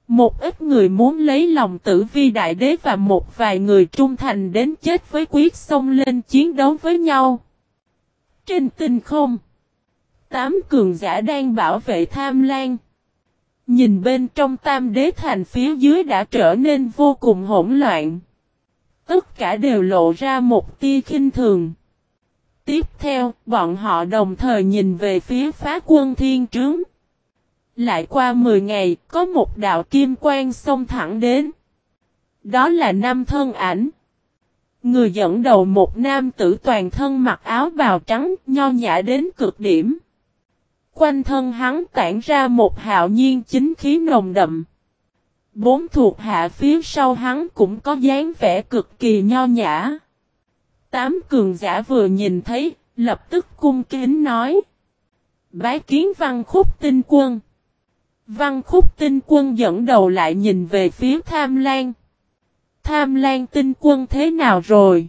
Một ít người muốn lấy lòng tử vi đại đế và một vài người trung thành đến chết với quyết xông lên chiến đấu với nhau. Trên tinh không, tám cường giả đang bảo vệ tham lan. Nhìn bên trong tam đế thành phía dưới đã trở nên vô cùng hỗn loạn. Tất cả đều lộ ra một tia khinh thường. Tiếp theo, bọn họ đồng thời nhìn về phía phá quân thiên trướng. Lại qua 10 ngày, có một đạo kim quang xông thẳng đến. Đó là nam thân ảnh. Người dẫn đầu một nam tử toàn thân mặc áo bào trắng, nho nhã đến cực điểm. Quanh thân hắn tản ra một hạo nhiên chính khí nồng đậm. Bốn thuộc hạ phía sau hắn cũng có dáng vẻ cực kỳ nho nhã. Tám cường giả vừa nhìn thấy, lập tức cung kính nói. Bái kiến văn khúc tinh quân. Văn khúc tinh quân dẫn đầu lại nhìn về phía tham lan. Tham lan tinh quân thế nào rồi?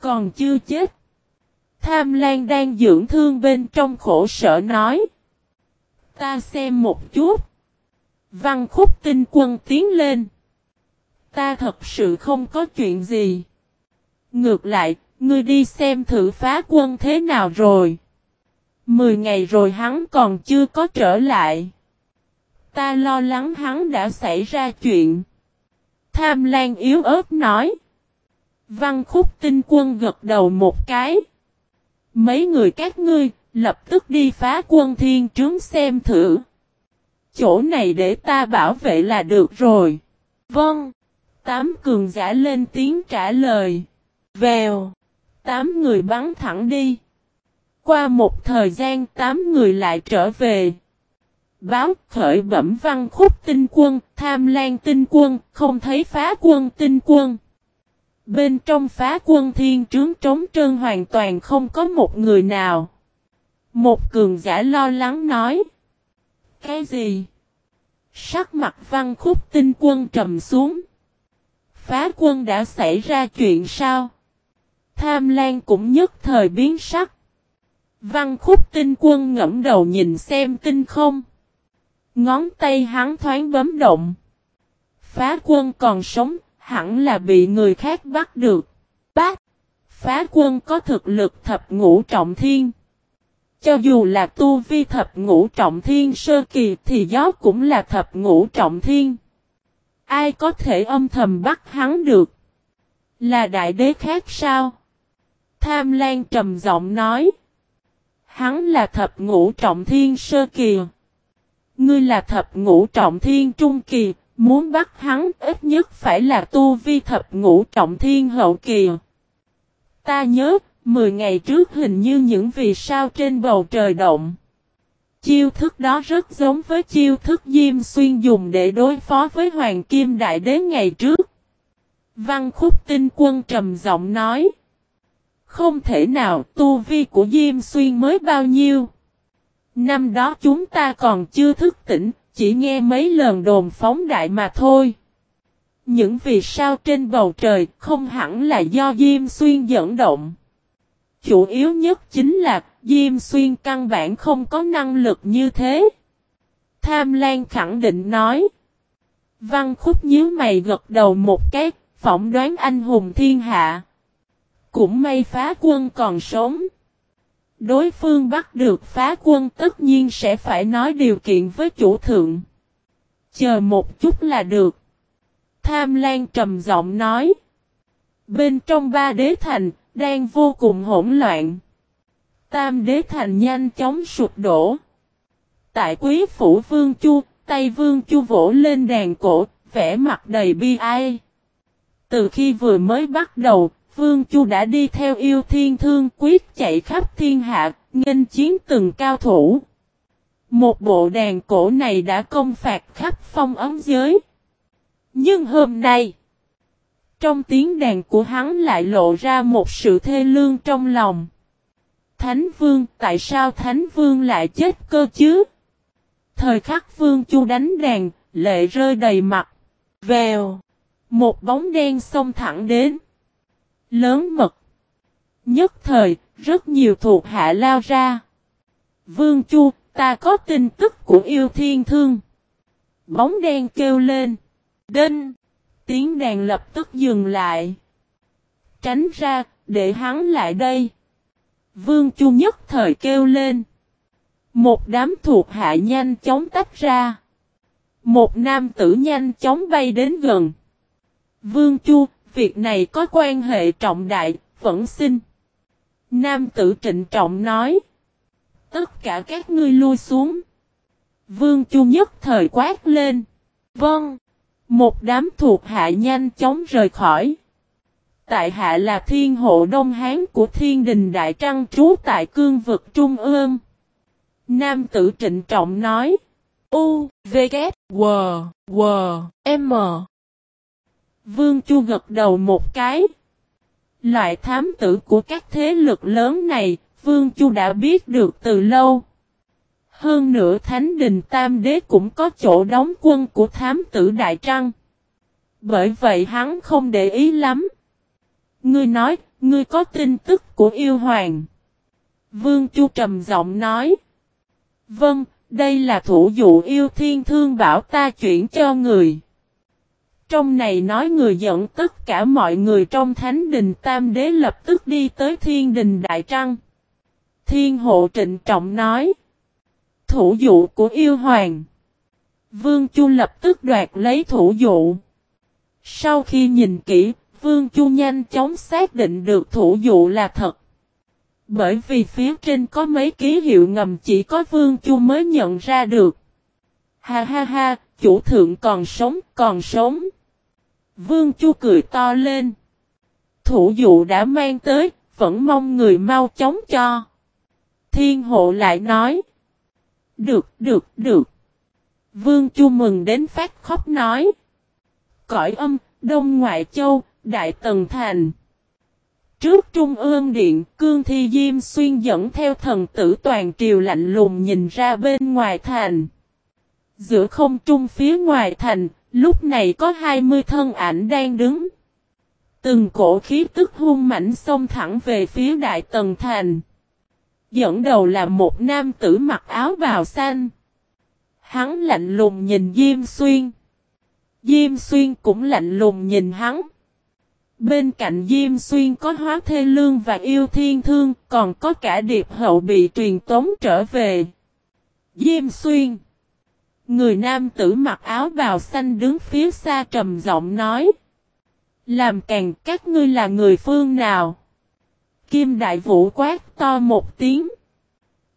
Còn chưa chết. Tham lan đang dưỡng thương bên trong khổ sở nói. Ta xem một chút. Văn khúc tinh quân tiến lên. Ta thật sự không có chuyện gì. Ngược lại, ngươi đi xem thử phá quân thế nào rồi. Mười ngày rồi hắn còn chưa có trở lại. Ta lo lắng hắn đã xảy ra chuyện. Tham Lan yếu ớt nói. Văn khúc tinh quân gật đầu một cái. Mấy người các ngươi, lập tức đi phá quân thiên trướng xem thử. Chỗ này để ta bảo vệ là được rồi. Vâng. Tám cường giả lên tiếng trả lời. Vèo. Tám người bắn thẳng đi. Qua một thời gian tám người lại trở về. Báo khởi bẩm văn khúc tinh quân, tham lan tinh quân, không thấy phá quân tinh quân. Bên trong phá quân thiên trướng trống trơn hoàn toàn không có một người nào. Một cường giả lo lắng nói. Cái gì? Sắc mặt văn khúc tinh quân trầm xuống. Phá quân đã xảy ra chuyện sao? Tham Lan cũng nhất thời biến sắc. Văn khúc tinh quân ngẫm đầu nhìn xem tinh không. Ngón tay hắn thoáng bấm động. Phá quân còn sống, hẳn là bị người khác bắt được. Bác! Phá quân có thực lực thập ngũ trọng thiên. Cho dù là tu vi thập ngũ trọng thiên sơ kỳ thì gió cũng là thập ngũ trọng thiên. Ai có thể âm thầm bắt hắn được? Là đại đế khác sao? Tham Lan trầm giọng nói. Hắn là thập ngũ trọng thiên sơ kỳ. Ngươi là thập ngũ trọng thiên trung kỳ, muốn bắt hắn ít nhất phải là tu vi thập ngũ trọng thiên hậu kỳ. Ta nhớ, 10 ngày trước hình như những vì sao trên bầu trời động. Chiêu thức đó rất giống với chiêu thức Diêm Xuyên dùng để đối phó với Hoàng Kim Đại Đế ngày trước. Văn khúc tinh quân trầm giọng nói. Không thể nào tu vi của Diêm Xuyên mới bao nhiêu. Năm đó chúng ta còn chưa thức tỉnh, chỉ nghe mấy lần đồn phóng đại mà thôi. Những vì sao trên bầu trời không hẳn là do Diêm Xuyên dẫn động. Chủ yếu nhất chính là Diêm Xuyên căn bản không có năng lực như thế. Tham Lan khẳng định nói. Văn khúc nhíu mày gật đầu một cái, phỏng đoán anh hùng thiên hạ. Cũng may phá quân còn sống. Đối phương bắt được phá quân tất nhiên sẽ phải nói điều kiện với chủ thượng. Chờ một chút là được. Tham Lan trầm giọng nói. Bên trong ba đế thành, đang vô cùng hỗn loạn. Tam đế thành nhanh chóng sụp đổ. Tại quý phủ vương chu, tay vương chu vỗ lên đàn cổ, vẻ mặt đầy bi ai. Từ khi vừa mới bắt đầu, Vương Chu đã đi theo yêu thiên thương quyết chạy khắp thiên hạ, nghênh chiến từng cao thủ. Một bộ đàn cổ này đã công phạt khắp phong ấm giới. Nhưng hôm nay, trong tiếng đàn của hắn lại lộ ra một sự thê lương trong lòng. Thánh Vương, tại sao Thánh Vương lại chết cơ chứ? Thời khắc Vương Chu đánh đàn, lệ rơi đầy mặt. Vèo, một bóng đen xông thẳng đến. Lớn mật. Nhất thời, rất nhiều thuộc hạ lao ra. Vương Chu, ta có tin tức của yêu thiên thương. Bóng đen kêu lên. Đinh. Tiếng đàn lập tức dừng lại. Tránh ra, để hắn lại đây. Vương Chu nhất thời kêu lên. Một đám thuộc hạ nhanh chóng tách ra. Một nam tử nhanh chóng bay đến gần. Vương Chu, việc này có quan hệ trọng đại, vẫn xin. Nam tử trịnh trọng nói. Tất cả các ngươi lui xuống. Vương Chu nhất thời quát lên. Vâng. Một đám thuộc hạ nhanh chóng rời khỏi. Tại hạ là thiên hộ Đông Hán của thiên đình Đại Trăng trú tại cương vực Trung ương. Nam tử trịnh trọng nói. U, V, K, W, W, M. Vương Chu gật đầu một cái. Loại thám tử của các thế lực lớn này, Vương Chu đã biết được từ lâu. Hơn nữa Thánh Đình Tam Đế cũng có chỗ đóng quân của thám tử Đại Trăng. Bởi vậy hắn không để ý lắm. Ngươi nói, ngươi có tin tức của yêu hoàng. Vương Chu trầm giọng nói. Vâng, đây là thủ dụ yêu thiên thương bảo ta chuyển cho người. Trong này nói người dẫn tất cả mọi người trong thánh đình tam đế lập tức đi tới thiên đình Đại Trăng. Thiên hộ trịnh trọng nói. Thủ dụ của yêu hoàng. Vương Chu lập tức đoạt lấy thủ dụ. Sau khi nhìn kỹ, Vương Chu nhanh chóng xác định được thủ dụ là thật. Bởi vì phía trên có mấy ký hiệu ngầm chỉ có Vương Chu mới nhận ra được. Ha ha ha, chủ thượng còn sống, còn sống. Vương Chu cười to lên. Thủ dụ đã mang tới, vẫn mong người mau chóng cho. Thiên hộ lại nói. Được, được, được. Vương Chu mừng đến phát khóc nói. Cõi âm, Đông Ngoại Châu, Đại Tần Thành. Trước Trung ương Điện, Cương Thi Diêm Xuyên dẫn theo thần tử toàn triều lạnh lùng nhìn ra bên ngoài thành. Giữa không trung phía ngoài thành, lúc này có 20 thân ảnh đang đứng. Từng cổ khí tức hung mảnh xông thẳng về phía Đại Tần Thành. Dẫn đầu là một nam tử mặc áo bào xanh. Hắn lạnh lùng nhìn Diêm Xuyên. Diêm Xuyên cũng lạnh lùng nhìn hắn. Bên cạnh Diêm Xuyên có hóa thê lương và yêu thiên thương, còn có cả điệp hậu bị truyền tống trở về. Diêm Xuyên Người nam tử mặc áo bào xanh đứng phía xa trầm giọng nói. Làm càng các ngươi là người phương nào? Kim đại vũ quát to một tiếng.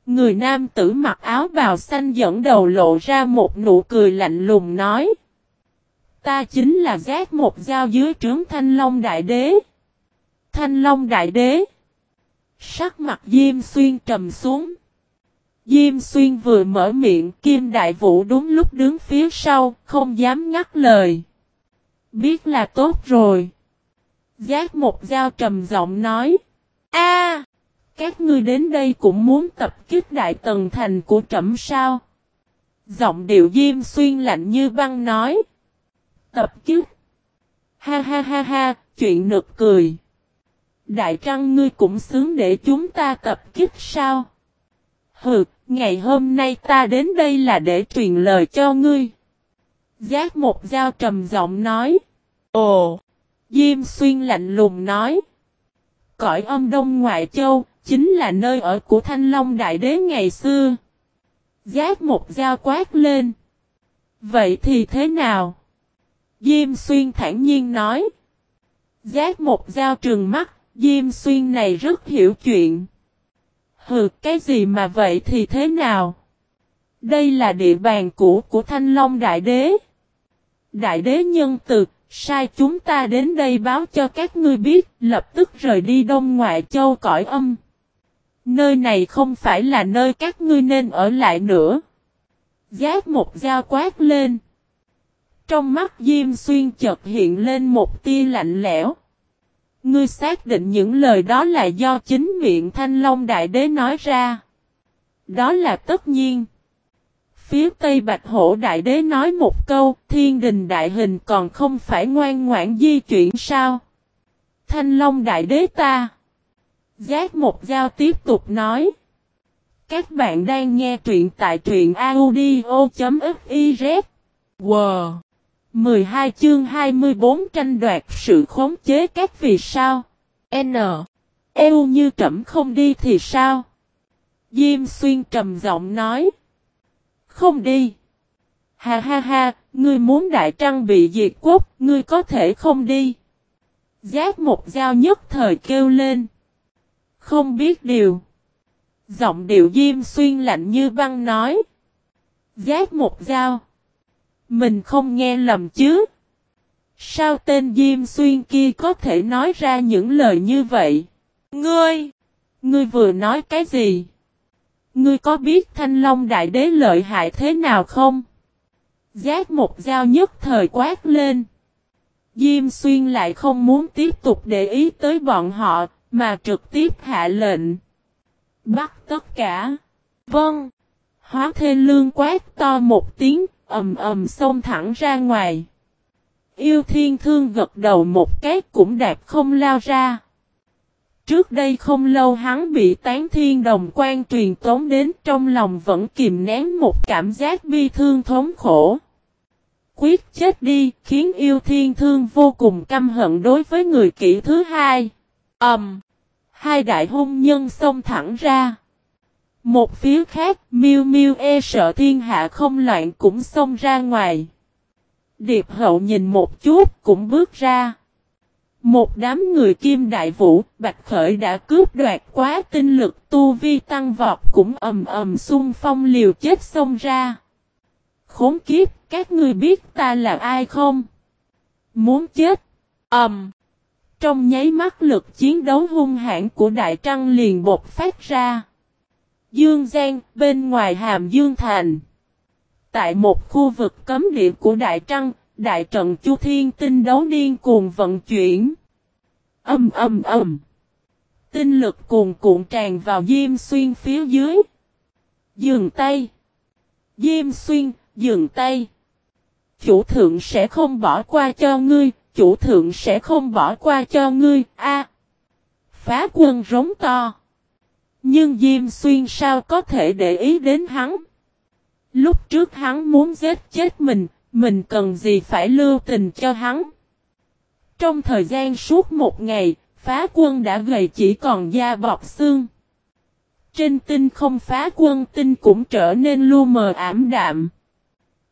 Người nam tử mặc áo bào xanh dẫn đầu lộ ra một nụ cười lạnh lùng nói. Ta chính là giác một dao dưới trướng Thanh Long Đại Đế. Thanh Long Đại Đế. Sắc mặt Diêm Xuyên trầm xuống. Diêm Xuyên vừa mở miệng Kim Đại Vũ đúng lúc đứng phía sau, không dám ngắt lời. Biết là tốt rồi. Giác một dao trầm giọng nói. a các ngươi đến đây cũng muốn tập kích đại tần thành của trẫm sao? Giọng điệu Diêm Xuyên lạnh như băng nói. Tập kích. Ha ha ha ha, chuyện nực cười. Đại trăng ngươi cũng xứng để chúng ta tập kích sao? Hừ, ngày hôm nay ta đến đây là để truyền lời cho ngươi. Giác một dao trầm giọng nói. Ồ! Diêm xuyên lạnh lùng nói. Cõi âm đông ngoại châu, chính là nơi ở của Thanh Long Đại Đế ngày xưa. Giác một dao quát lên. Vậy thì thế nào? Diêm xuyên thản nhiên nói. Giác một dao trừng mắt, Diêm xuyên này rất hiểu chuyện. Hừ, cái gì mà vậy thì thế nào? Đây là địa bàn cũ của Thanh Long Đại Đế. Đại Đế nhân từ, sai chúng ta đến đây báo cho các ngươi biết, lập tức rời đi Đông Ngoại Châu cõi âm. Nơi này không phải là nơi các ngươi nên ở lại nữa. Giác một dao quát lên. Trong mắt Diêm Xuyên chợt hiện lên một tia lạnh lẽo. Ngươi xác định những lời đó là do chính miệng Thanh Long Đại Đế nói ra. Đó là tất nhiên. Phía Tây Bạch Hổ Đại Đế nói một câu, thiên đình đại hình còn không phải ngoan ngoãn di chuyển sao? Thanh Long Đại Đế ta. Giác một giao tiếp tục nói. Các bạn đang nghe truyện tại truyện audio.fif. Wow! 12 chương 24 tranh đoạt sự khống chế các vì sao? N. Eo như trẫm không đi thì sao? Diêm xuyên trầm giọng nói. Không đi. Ha ha ha, ngươi muốn đại trăng bị diệt quốc, ngươi có thể không đi. Giác một dao nhất thời kêu lên. Không biết điều. Giọng điệu diêm xuyên lạnh như băng nói. Giác một dao. Mình không nghe lầm chứ. Sao tên Diêm Xuyên kia có thể nói ra những lời như vậy? Ngươi! Ngươi vừa nói cái gì? Ngươi có biết thanh long đại đế lợi hại thế nào không? Giác một dao nhất thời quát lên. Diêm xuyên lại không muốn tiếp tục để ý tới bọn họ, mà trực tiếp hạ lệnh. Bắt tất cả. Vâng. Hóa thê lương quát to một tiếng, ầm ầm xông thẳng ra ngoài. Yêu thiên thương gật đầu một cái cũng đạp không lao ra. Trước đây không lâu hắn bị tán thiên đồng quan truyền tống đến trong lòng vẫn kìm nén một cảm giác bi thương thống khổ. Quyết chết đi khiến yêu thiên thương vô cùng căm hận đối với người kỹ thứ hai. ầm, Um, hai đại hôn nhân xông thẳng ra. Một phía khác, miu miu e sợ thiên hạ không loạn cũng xông ra ngoài. Điệp hậu nhìn một chút cũng bước ra. Một đám người kim đại vũ, Bạch Khởi đã cướp đoạt quá tinh lực tu vi tăng vọt cũng ầm ầm xung phong liều chết xông ra. Khốn kiếp, các ngươi biết ta là ai không? Muốn chết? Ầm. Um. Trong nháy mắt lực chiến đấu hung hãn của Đại Trăng liền bột phát ra. Dương Giang, bên ngoài Hàm Dương Thành. Tại một khu vực cấm địa của Đại Trăng, Đại trận Chu Thiên tinh đấu điên cuồng vận chuyển. Âm âm âm. Tinh lực cuồn cuộn tràn vào Diêm Xuyên phía dưới. Dừng tay. Diêm Xuyên, dừng tay. Chủ thượng sẽ không bỏ qua cho ngươi, chủ thượng sẽ không bỏ qua cho ngươi, a. phá quân rống to. Nhưng Diêm Xuyên sao có thể để ý đến hắn? Lúc trước hắn muốn giết chết mình, mình cần gì phải lưu tình cho hắn? Trong thời gian suốt một ngày, phá quân đã gầy chỉ còn da bọc xương. Trên tinh không phá quân tinh cũng trở nên lu mờ ảm đạm.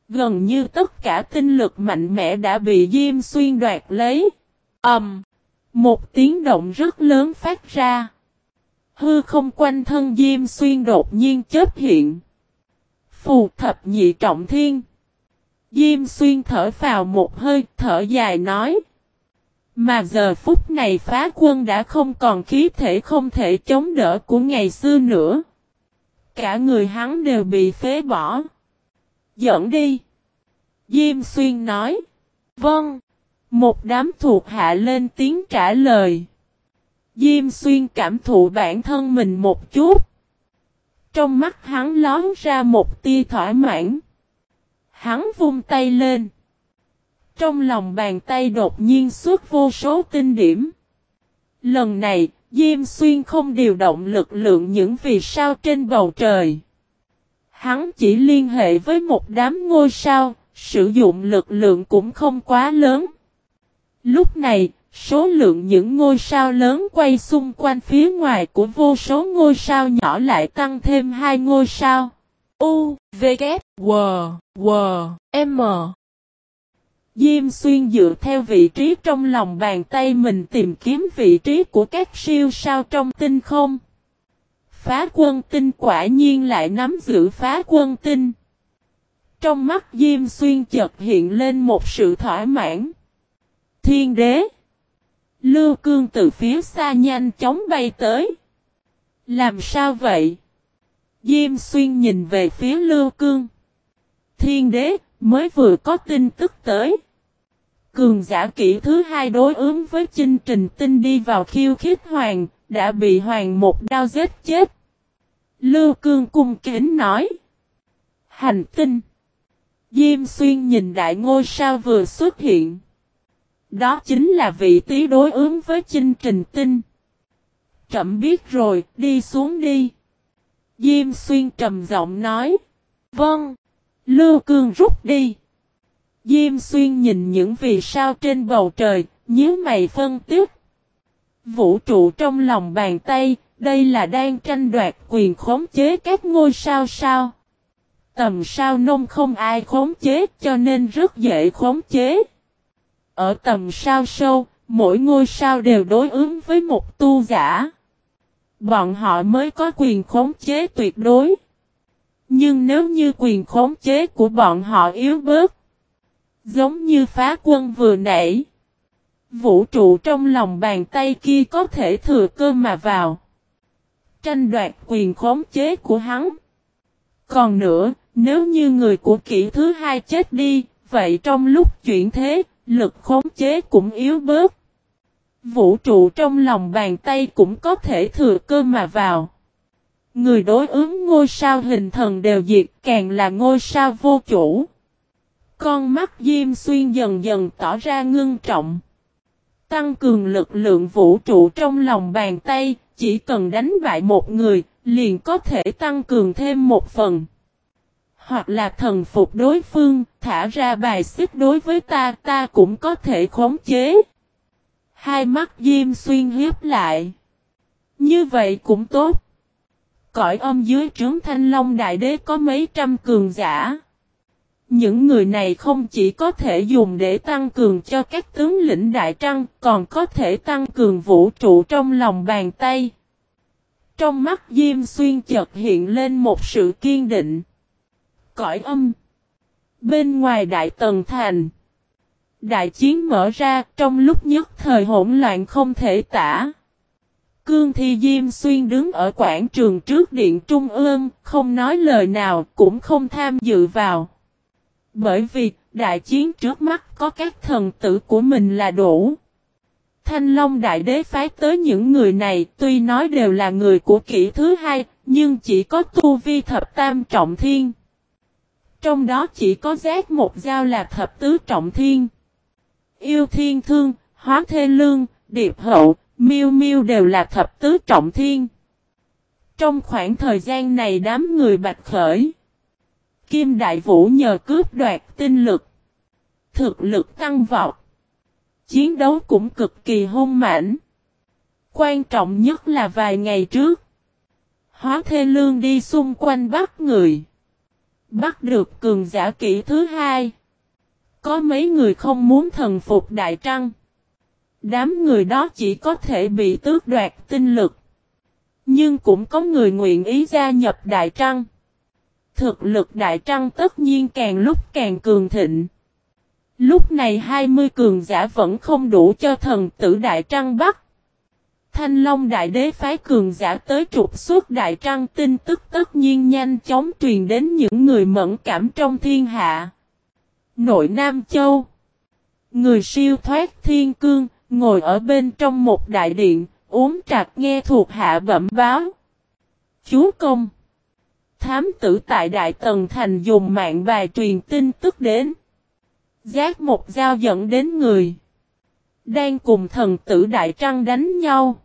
Gần như tất cả tinh lực mạnh mẽ đã bị Diêm Xuyên đoạt lấy. Ầm! Um, một tiếng động rất lớn phát ra. Hư không quanh thân Diêm Xuyên đột nhiên chết hiện. Phù thập nhị trọng thiên. Diêm Xuyên thở vào một hơi, thở dài nói. Mà giờ phút này phá quân đã không còn khí thể không thể chống đỡ của ngày xưa nữa. Cả người hắn đều bị phế bỏ. Dẫn đi. Diêm xuyên nói. Vâng. Một đám thuộc hạ lên tiếng trả lời. Diêm xuyên cảm thụ bản thân mình một chút. Trong mắt hắn lón ra một tia thỏa mãn. Hắn vung tay lên. Trong lòng bàn tay đột nhiên xuất vô số tinh điểm. Lần này, Diêm Xuyên không điều động lực lượng những vì sao trên bầu trời. Hắn chỉ liên hệ với một đám ngôi sao, sử dụng lực lượng cũng không quá lớn. Lúc này, số lượng những ngôi sao lớn quay xung quanh phía ngoài của vô số ngôi sao nhỏ lại tăng thêm hai ngôi sao. U, V, K, W, W, M. Diêm xuyên dựa theo vị trí trong lòng bàn tay mình tìm kiếm vị trí của các siêu sao trong tinh không. Phá quân tinh quả nhiên lại nắm giữ phá quân tinh. Trong mắt Diêm Xuyên chợt hiện lên một sự thỏa mãn. Thiên đế. Lưu cương từ phía xa nhanh chóng bay tới. Làm sao vậy? Diêm Xuyên nhìn về phía Lưu cương. Thiên đế, mới vừa có tin tức tới. Cường giả kỹ thứ hai đối ứng với chinh trình tinh đi vào khiêu khích hoàng, đã bị hoàng một đao giết chết. Lưu cương cung kính nói. Hành tinh. Diêm xuyên nhìn đại ngôi sao vừa xuất hiện. Đó chính là vị trí đối ứng với chinh trình tinh. Trậm biết rồi, đi xuống đi. Diêm xuyên trầm giọng nói. Vâng. Lưu cương rút đi. Diêm xuyên nhìn những vì sao trên bầu trời, nhíu mày phân tích. Vũ trụ trong lòng bàn tay, đây là đang tranh đoạt quyền khống chế các ngôi sao sao. Tầm sao nông không ai khống chế cho nên rất dễ khống chế. Ở tầm sao sâu, mỗi ngôi sao đều đối ứng với một tu giả. Bọn họ mới có quyền khống chế tuyệt đối. Nhưng nếu như quyền khống chế của bọn họ yếu bớt, giống như phá quân vừa nãy, vũ trụ trong lòng bàn tay kia có thể thừa cơ mà vào. tranh đoạt quyền khống chế của hắn. Còn nữa, nếu như người của kỷ thứ hai chết đi, vậy trong lúc chuyển thế, lực khống chế cũng yếu bớt. Vũ trụ trong lòng bàn tay cũng có thể thừa cơ mà vào. Người đối ứng ngôi sao hình thần đều diệt càng là ngôi sao vô chủ. Con mắt Diêm Xuyên dần dần tỏ ra ngưng trọng. Tăng cường lực lượng vũ trụ trong lòng bàn tay, chỉ cần đánh bại một người, liền có thể tăng cường thêm một phần. Hoặc là thần phục đối phương, thả ra bài xích đối với ta, ta cũng có thể khống chế. Hai mắt Diêm Xuyên hiếp lại. Như vậy cũng tốt. Cõi âm dưới trướng Thanh Long Đại Đế có mấy trăm cường giả. Những người này không chỉ có thể dùng để tăng cường cho các tướng lĩnh Đại Trăng, còn có thể tăng cường vũ trụ trong lòng bàn tay. Trong mắt Diêm Xuyên chợt hiện lên một sự kiên định. Cõi âm. Bên ngoài Đại Tần Thành. Đại chiến mở ra trong lúc nhất thời hỗn loạn không thể tả. Cương Thi Diêm Xuyên đứng ở quảng trường trước điện Trung ương, không nói lời nào, cũng không tham dự vào. Bởi vì, đại chiến trước mắt có các thần tử của mình là đủ. Thanh Long Đại Đế phái tới những người này tuy nói đều là người của kỷ thứ hai, nhưng chỉ có tu vi thập tam trọng thiên. Trong đó chỉ có giác một giao là thập tứ trọng thiên. Yêu thiên thương, hóa thê lương, điệp hậu, miêu miêu đều là thập tứ trọng thiên. Trong khoảng thời gian này đám người bạch khởi. Kim Đại Vũ nhờ cướp đoạt tinh lực. Thực lực tăng vọt. Chiến đấu cũng cực kỳ hung mãnh. Quan trọng nhất là vài ngày trước. Hóa Thê Lương đi xung quanh bắt người. Bắt được cường giả kỹ thứ hai. Có mấy người không muốn thần phục Đại Trăng. Đám người đó chỉ có thể bị tước đoạt tinh lực. Nhưng cũng có người nguyện ý gia nhập Đại Trăng. Thực lực Đại Trăng tất nhiên càng lúc càng cường thịnh. Lúc này 20 cường giả vẫn không đủ cho thần tử Đại Trăng bắt. Thanh Long Đại Đế phái cường giả tới trục xuất Đại Trăng tin tức tất nhiên nhanh chóng truyền đến những người mẫn cảm trong thiên hạ. Nội Nam Châu Người siêu thoát thiên cương, ngồi ở bên trong một đại điện, uống trạc nghe thuộc hạ bẩm báo. Chú công Thám tử tại Đại Tần Thành dùng mạng bài truyền tin tức đến. Giác một dao dẫn đến người. Đang cùng thần tử Đại Trăng đánh nhau.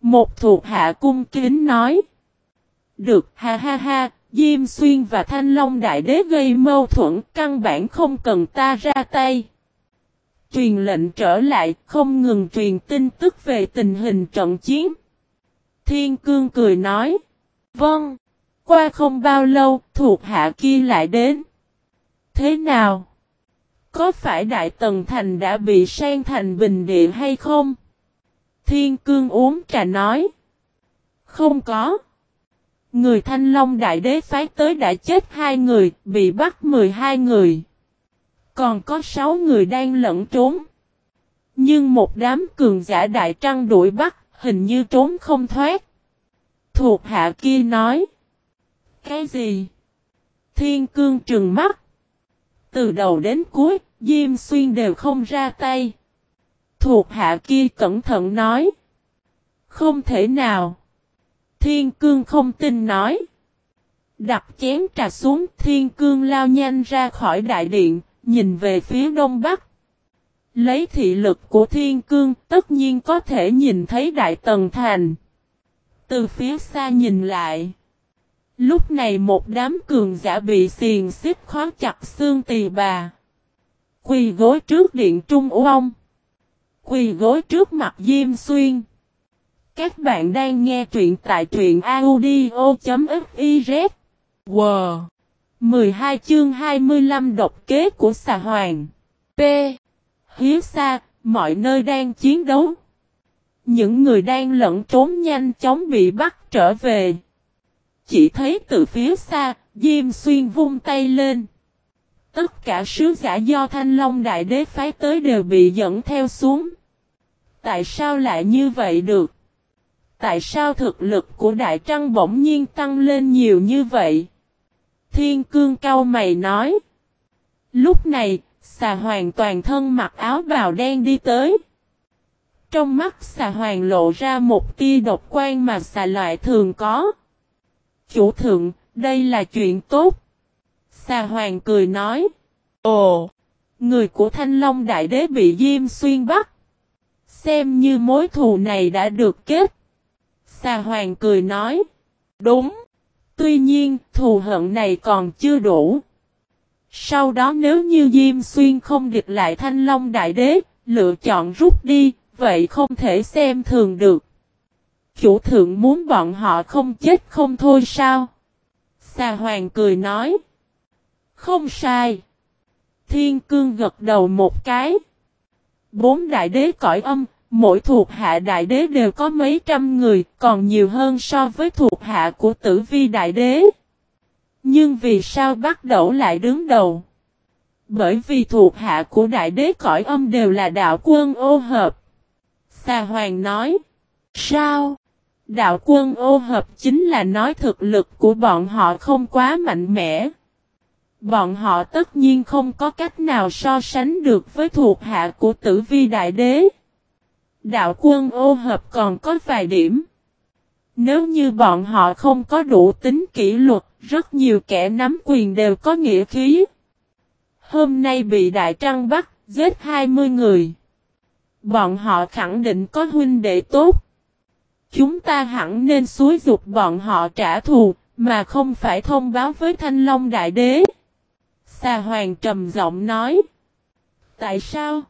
Một thuộc hạ cung kính nói. Được ha ha ha, Diêm Xuyên và Thanh Long Đại Đế gây mâu thuẫn căn bản không cần ta ra tay. Truyền lệnh trở lại không ngừng truyền tin tức về tình hình trận chiến. Thiên Cương cười nói. Vâng. Qua không bao lâu, thuộc hạ kia lại đến. Thế nào? Có phải Đại Tần Thành đã bị sang thành bình địa hay không? Thiên Cương uống trà nói. Không có. Người Thanh Long Đại Đế phái tới đã chết hai người, bị bắt 12 người. Còn có 6 người đang lẫn trốn. Nhưng một đám cường giả Đại Trăng đuổi bắt, hình như trốn không thoát. Thuộc hạ kia nói. Cái gì? Thiên cương trừng mắt. Từ đầu đến cuối, Diêm Xuyên đều không ra tay. Thuộc hạ kia cẩn thận nói. Không thể nào. Thiên cương không tin nói. Đặt chén trà xuống thiên cương lao nhanh ra khỏi đại điện, nhìn về phía đông bắc. Lấy thị lực của thiên cương tất nhiên có thể nhìn thấy đại tần thành. Từ phía xa nhìn lại. Lúc này một đám cường giả bị xiền xích khó chặt xương tỳ bà. Quỳ gối trước điện trung ông. Quỳ gối trước mặt Diêm Xuyên. Các bạn đang nghe truyện tại truyện audio.fiz. Wow! 12 chương 25 độc kế của xà hoàng. P. Hiếu xa, mọi nơi đang chiến đấu. Những người đang lẫn trốn nhanh chóng bị bắt trở về. Chỉ thấy từ phía xa, Diêm Xuyên vung tay lên. Tất cả sứ giả do Thanh Long Đại Đế phái tới đều bị dẫn theo xuống. Tại sao lại như vậy được? Tại sao thực lực của Đại Trăng bỗng nhiên tăng lên nhiều như vậy? Thiên cương cao mày nói. Lúc này, xà hoàng toàn thân mặc áo bào đen đi tới. Trong mắt xà hoàng lộ ra một tia độc quan mà xà loại thường có. Chủ thượng, đây là chuyện tốt. Xà hoàng cười nói. Ồ, người của Thanh Long Đại Đế bị Diêm Xuyên bắt. Xem như mối thù này đã được kết. Xà hoàng cười nói. Đúng. Tuy nhiên, thù hận này còn chưa đủ. Sau đó nếu như Diêm Xuyên không địch lại Thanh Long Đại Đế, lựa chọn rút đi, vậy không thể xem thường được. Chủ thượng muốn bọn họ không chết không thôi sao? Xà hoàng cười nói. Không sai. Thiên cương gật đầu một cái. Bốn đại đế cõi âm, mỗi thuộc hạ đại đế đều có mấy trăm người, còn nhiều hơn so với thuộc hạ của tử vi đại đế. Nhưng vì sao bắt đầu lại đứng đầu? Bởi vì thuộc hạ của đại đế cõi âm đều là đạo quân ô hợp. Xà Hoàng nói. Sao? Đạo quân ô hợp chính là nói thực lực của bọn họ không quá mạnh mẽ. Bọn họ tất nhiên không có cách nào so sánh được với thuộc hạ của tử vi đại đế. Đạo quân ô hợp còn có vài điểm. Nếu như bọn họ không có đủ tính kỷ luật, rất nhiều kẻ nắm quyền đều có nghĩa khí. Hôm nay bị Đại Trăng bắt, giết 20 người. Bọn họ khẳng định có huynh đệ tốt. Chúng ta hẳn nên xúi dục bọn họ trả thù, mà không phải thông báo với Thanh Long Đại Đế. Xà Hoàng trầm giọng nói. Tại sao?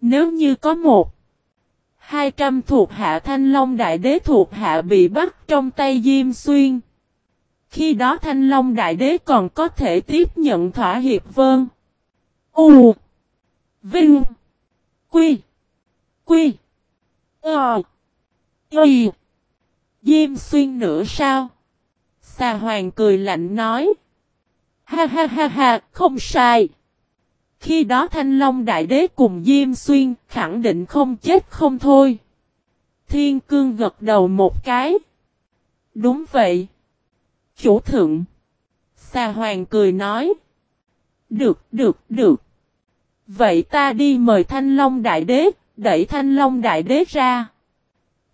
Nếu như có một 200 thuộc hạ Thanh Long Đại Đế thuộc hạ bị bắt trong tay Diêm Xuyên. Khi đó Thanh Long Đại Đế còn có thể tiếp nhận thỏa hiệp vơn. U Vinh Quy Quy Ờ Y Diêm Xuyên nữa sao? Xà Hoàng cười lạnh nói. Ha ha ha ha, không sai. Khi đó Thanh Long Đại Đế cùng Diêm Xuyên khẳng định không chết không thôi. Thiên Cương gật đầu một cái. Đúng vậy. Chủ thượng. Xà Hoàng cười nói. Được, được, được. Vậy ta đi mời Thanh Long Đại Đế, đẩy Thanh Long Đại Đế ra.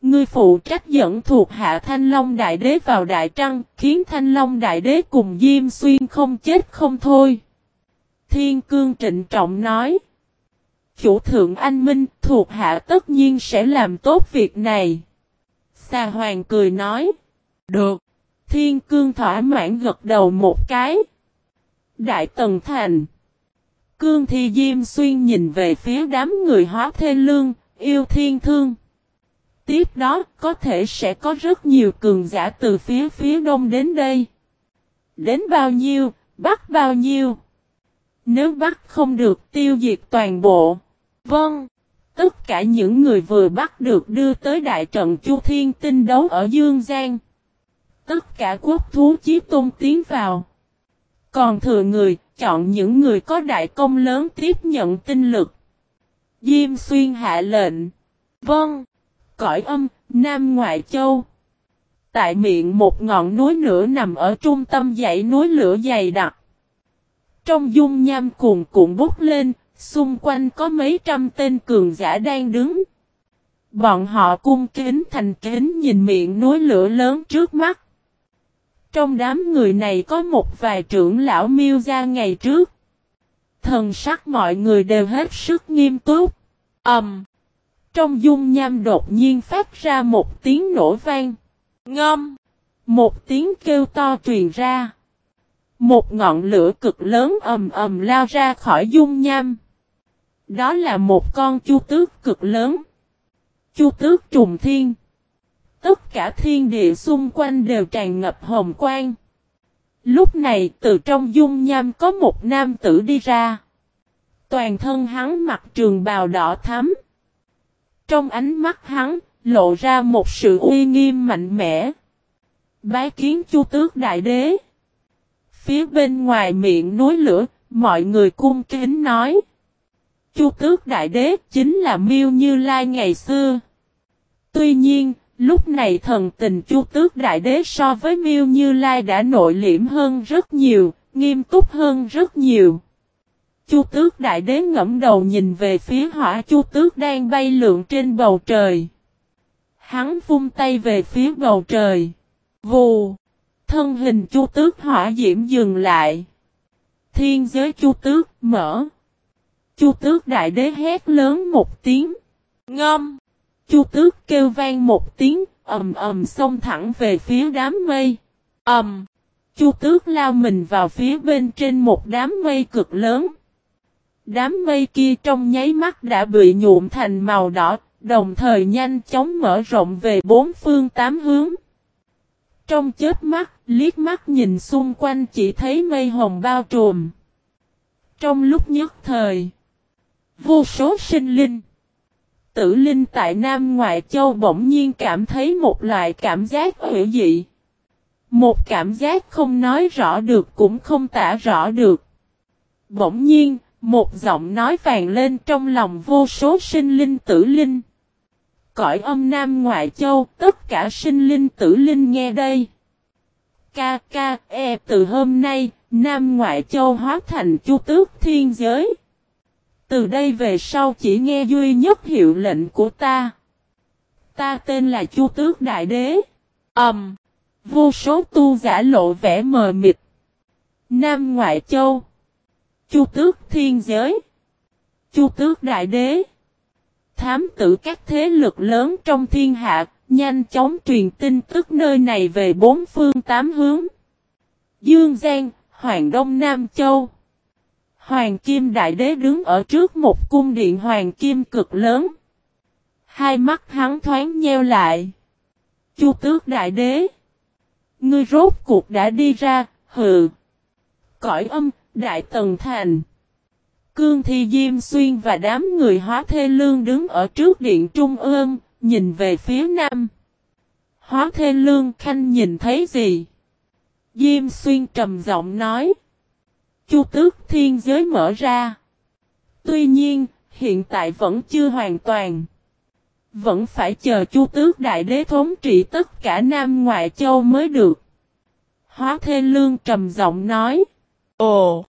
Ngươi phụ trách dẫn thuộc hạ Thanh Long Đại Đế vào Đại Trăng, khiến Thanh Long Đại Đế cùng Diêm Xuyên không chết không thôi. Thiên Cương trịnh trọng nói. Chủ thượng anh Minh thuộc hạ tất nhiên sẽ làm tốt việc này. Xà Hoàng cười nói. Được. Thiên Cương thỏa mãn gật đầu một cái. Đại Tần Thành. Cương Thi Diêm Xuyên nhìn về phía đám người hóa thê lương, yêu thiên thương. Tiếp đó, có thể sẽ có rất nhiều cường giả từ phía phía đông đến đây. Đến bao nhiêu, bắt bao nhiêu. Nếu bắt không được tiêu diệt toàn bộ. Vâng. Tất cả những người vừa bắt được đưa tới đại trận Chu Thiên tinh đấu ở Dương Giang. Tất cả quốc thú chí tôn tiến vào. Còn thừa người, chọn những người có đại công lớn tiếp nhận tinh lực. Diêm xuyên hạ lệnh. Vâng. Cõi âm, Nam Ngoại Châu. Tại miệng một ngọn núi lửa nằm ở trung tâm dãy núi lửa dày đặc. Trong dung nham cuồn cuộn bút lên, xung quanh có mấy trăm tên cường giả đang đứng. Bọn họ cung kính thành kính nhìn miệng núi lửa lớn trước mắt. Trong đám người này có một vài trưởng lão miêu ra ngày trước. Thần sắc mọi người đều hết sức nghiêm túc. Ẩm. Um, trong dung nham đột nhiên phát ra một tiếng nổ vang. Ngâm. Một tiếng kêu to truyền ra. Một ngọn lửa cực lớn ầm ầm lao ra khỏi dung nham. Đó là một con chu tước cực lớn. Chu tước trùng thiên. Tất cả thiên địa xung quanh đều tràn ngập hồng quang. Lúc này, từ trong dung nham có một nam tử đi ra. Toàn thân hắn mặc trường bào đỏ thắm. Trong ánh mắt hắn, lộ ra một sự uy nghiêm mạnh mẽ. Bái kiến chu tước đại đế. Phía bên ngoài miệng núi lửa, mọi người cung kính nói. Chu tước đại đế chính là miêu như lai ngày xưa. Tuy nhiên, lúc này thần tình chu tước đại đế so với miêu như lai đã nội liễm hơn rất nhiều, nghiêm túc hơn rất nhiều. Chu tước đại đế ngẫm đầu nhìn về phía hỏa chu tước đang bay lượn trên bầu trời. Hắn vung tay về phía bầu trời. Vù! Thân hình chu tước hỏa diễm dừng lại. Thiên giới chu tước mở. Chu tước đại đế hét lớn một tiếng. Ngâm! Chu tước kêu vang một tiếng, ầm ầm xông thẳng về phía đám mây. Ầm! Chu tước lao mình vào phía bên trên một đám mây cực lớn. Đám mây kia trong nháy mắt đã bị nhuộm thành màu đỏ, đồng thời nhanh chóng mở rộng về bốn phương tám hướng. Trong chết mắt, liếc mắt nhìn xung quanh chỉ thấy mây hồng bao trùm. Trong lúc nhất thời, vô số sinh linh, tử linh tại Nam Ngoại Châu bỗng nhiên cảm thấy một loại cảm giác hữu dị. Một cảm giác không nói rõ được cũng không tả rõ được. Bỗng nhiên, một giọng nói vàng lên trong lòng vô số sinh linh tử linh. Cõi âm Nam Ngoại Châu, tất cả sinh linh tử linh nghe đây. Ca ca e từ hôm nay, Nam Ngoại Châu hóa thành chu tước thiên giới. Từ đây về sau chỉ nghe duy nhất hiệu lệnh của ta. Ta tên là Chu Tước Đại Đế. ầm Um, vô số tu giả lộ vẻ mờ mịt. Nam Ngoại Châu. Chu Tước Thiên Giới. Chu Tước Đại Đế. Thám tử các thế lực lớn trong thiên hạ, nhanh chóng truyền tin tức nơi này về bốn phương tám hướng. Dương Giang, Hoàng Đông Nam Châu. Hoàng Kim Đại Đế đứng ở trước một cung điện Hoàng Kim cực lớn. Hai mắt hắn thoáng nheo lại. Chu tước Đại Đế. Ngươi rốt cuộc đã đi ra, hừ. Cõi âm, Đại Tần Thành. Cương Thi Diêm Xuyên và đám người hóa thê lương đứng ở trước điện Trung ương, nhìn về phía nam. Hóa thê lương khanh nhìn thấy gì? Diêm Xuyên trầm giọng nói. Chu tước thiên giới mở ra. Tuy nhiên, hiện tại vẫn chưa hoàn toàn. Vẫn phải chờ chu tước đại đế thống trị tất cả Nam Ngoại Châu mới được. Hóa Thê Lương trầm giọng nói. Ồ!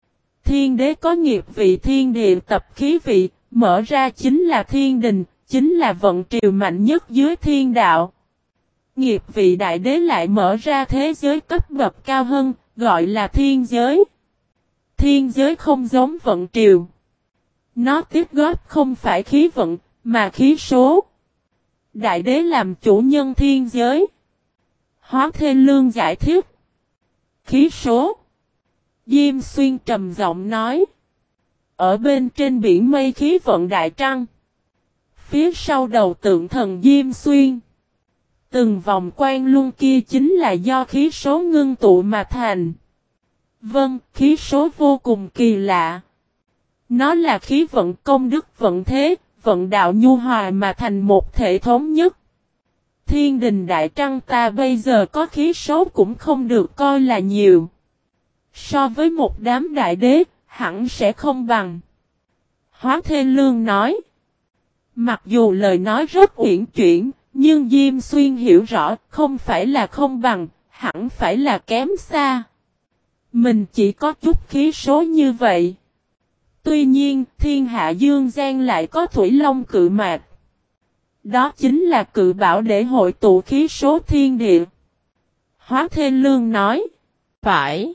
Thiên đế có nghiệp vị thiên địa tập khí vị, mở ra chính là thiên đình, chính là vận triều mạnh nhất dưới thiên đạo. Nghiệp vị đại đế lại mở ra thế giới cấp bậc cao hơn, gọi là thiên giới. Thiên giới không giống vận triều. Nó tiếp góp không phải khí vận, mà khí số. Đại đế làm chủ nhân thiên giới. Hóa Thê Lương giải thích. Khí số. Diêm Xuyên trầm giọng nói. Ở bên trên biển mây khí vận đại trăng. Phía sau đầu tượng thần Diêm Xuyên. Từng vòng quan luân kia chính là do khí số ngưng tụ mà thành. Vâng, khí số vô cùng kỳ lạ. Nó là khí vận công đức vận thế, vận đạo nhu hòa mà thành một thể thống nhất. Thiên đình đại trăng ta bây giờ có khí số cũng không được coi là nhiều. So với một đám đại đế, hẳn sẽ không bằng. Hóa Thê Lương nói. Mặc dù lời nói rất uyển chuyển, nhưng Diêm Xuyên hiểu rõ không phải là không bằng, hẳn phải là kém xa. Mình chỉ có chút khí số như vậy. Tuy nhiên, thiên hạ dương gian lại có thủy long cự mạc. Đó chính là cự bảo để hội tụ khí số thiên địa. Hóa Thê Lương nói. Phải.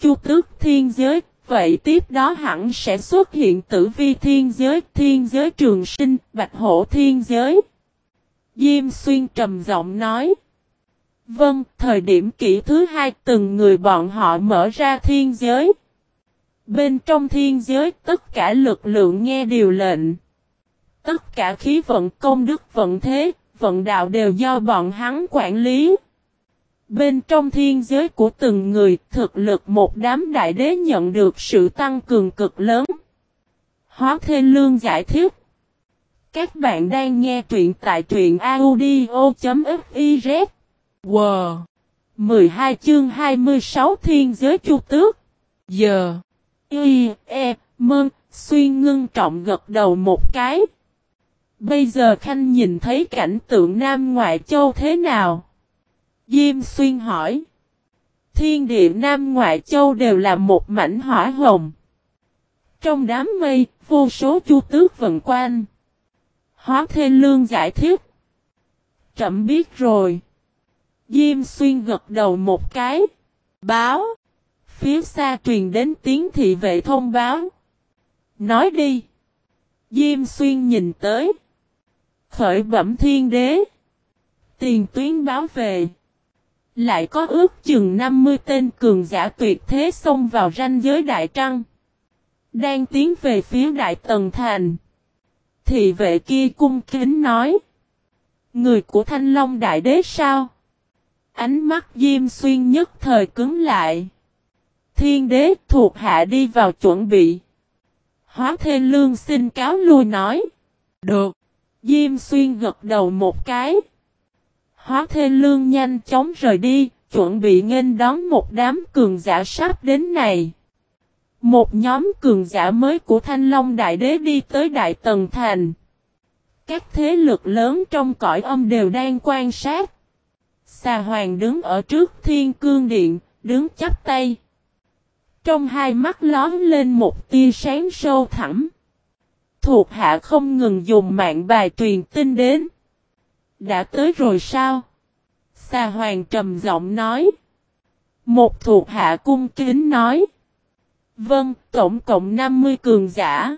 Chu tước thiên giới, vậy tiếp đó hẳn sẽ xuất hiện tử vi thiên giới, thiên giới trường sinh, bạch hổ thiên giới. Diêm xuyên trầm giọng nói. Vâng, thời điểm kỷ thứ hai từng người bọn họ mở ra thiên giới. Bên trong thiên giới tất cả lực lượng nghe điều lệnh. Tất cả khí vận công đức vận thế, vận đạo đều do bọn hắn quản lý. Bên trong thiên giới của từng người, thực lực một đám đại đế nhận được sự tăng cường cực lớn. Hóa Thê Lương giải thích. Các bạn đang nghe truyện tại truyện audio.fiz. Wow! 12 chương 26 thiên giới chu tước. Giờ. Y, E, Mơn, xuyên ngưng trọng gật đầu một cái. Bây giờ Khanh nhìn thấy cảnh tượng Nam Ngoại Châu thế nào? Diêm Xuyên hỏi. Thiên địa Nam Ngoại Châu đều là một mảnh hỏa hồng. Trong đám mây, vô số chu tước vần quanh. Hóa Thê Lương giải thích. Trậm biết rồi. Diêm Xuyên gật đầu một cái. Báo. Phía xa truyền đến tiếng thị vệ thông báo. Nói đi. Diêm Xuyên nhìn tới. Khởi bẩm thiên đế. Tiền tuyến báo về. Lại có ước chừng 50 tên cường giả tuyệt thế xông vào ranh giới Đại Trăng. Đang tiến về phía Đại Tần Thành. Thị vệ kia cung kính nói. Người của Thanh Long Đại Đế sao? Ánh mắt Diêm Xuyên nhất thời cứng lại. Thiên đế thuộc hạ đi vào chuẩn bị. Hóa Thê Lương xin cáo lui nói. Được. Diêm Xuyên gật đầu một cái. Hóa Thê Lương nhanh chóng rời đi, chuẩn bị nghênh đón một đám cường giả sắp đến này. Một nhóm cường giả mới của Thanh Long Đại Đế đi tới Đại Tần Thành. Các thế lực lớn trong cõi âm đều đang quan sát. Xà Hoàng đứng ở trước Thiên Cương Điện, đứng chắp tay. Trong hai mắt lón lên một tia sáng sâu thẳm. Thuộc hạ không ngừng dùng mạng bài truyền tin đến. Đã tới rồi sao? Xà Hoàng trầm giọng nói. Một thuộc hạ cung kính nói. Vâng, tổng cộng 50 cường giả.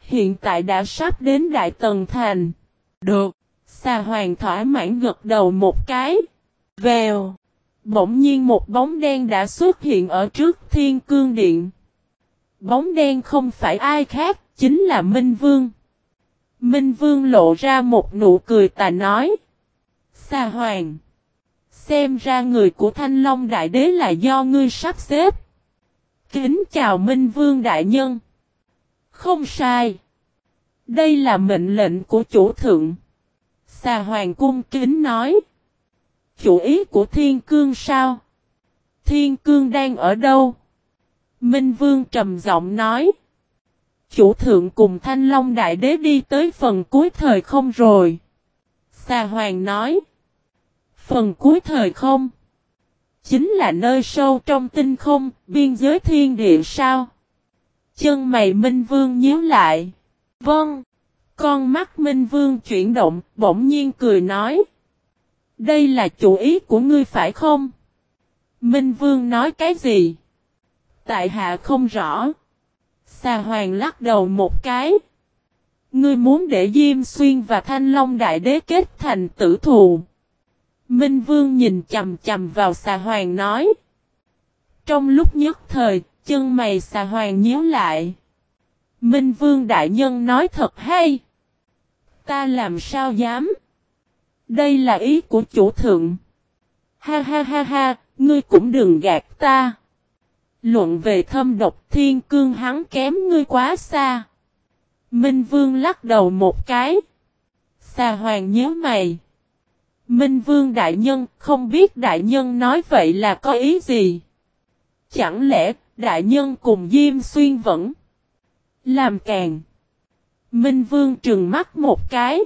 Hiện tại đã sắp đến Đại Tần Thành. Được. Xà Hoàng thỏa mãn gật đầu một cái. Vèo. Bỗng nhiên một bóng đen đã xuất hiện ở trước Thiên Cương Điện. Bóng đen không phải ai khác, chính là Minh Vương. Minh Vương lộ ra một nụ cười tà nói. Xà Hoàng. Xem ra người của Thanh Long Đại Đế là do ngươi sắp xếp. Kính chào Minh Vương Đại Nhân. Không sai. Đây là mệnh lệnh của chủ thượng. Xà Hoàng cung kính nói. Chủ ý của Thiên Cương sao? Thiên Cương đang ở đâu? Minh Vương trầm giọng nói. Chủ thượng cùng Thanh Long Đại Đế đi tới phần cuối thời không rồi. Xà Hoàng nói. Phần cuối thời không? Chính là nơi sâu trong tinh không, biên giới thiên địa sao? Chân mày Minh Vương nhíu lại. Vâng. Con mắt Minh Vương chuyển động, bỗng nhiên cười nói. Đây là chủ ý của ngươi phải không? Minh Vương nói cái gì? Tại hạ không rõ. Xà Hoàng lắc đầu một cái. Ngươi muốn để Diêm Xuyên và Thanh Long Đại Đế kết thành tử thù. Minh Vương nhìn chầm chầm vào xà hoàng nói. Trong lúc nhất thời, chân mày xà hoàng nhíu lại. Minh Vương Đại Nhân nói thật hay. Ta làm sao dám? Đây là ý của chủ thượng. Ha ha ha ha, ngươi cũng đừng gạt ta. Luận về thâm độc thiên cương hắn kém ngươi quá xa. Minh Vương lắc đầu một cái. Xà hoàng nhớ mày. Minh Vương Đại Nhân, không biết Đại Nhân nói vậy là có ý gì? Chẳng lẽ Đại Nhân cùng Diêm Xuyên vẫn làm càng? Minh Vương trừng mắt một cái.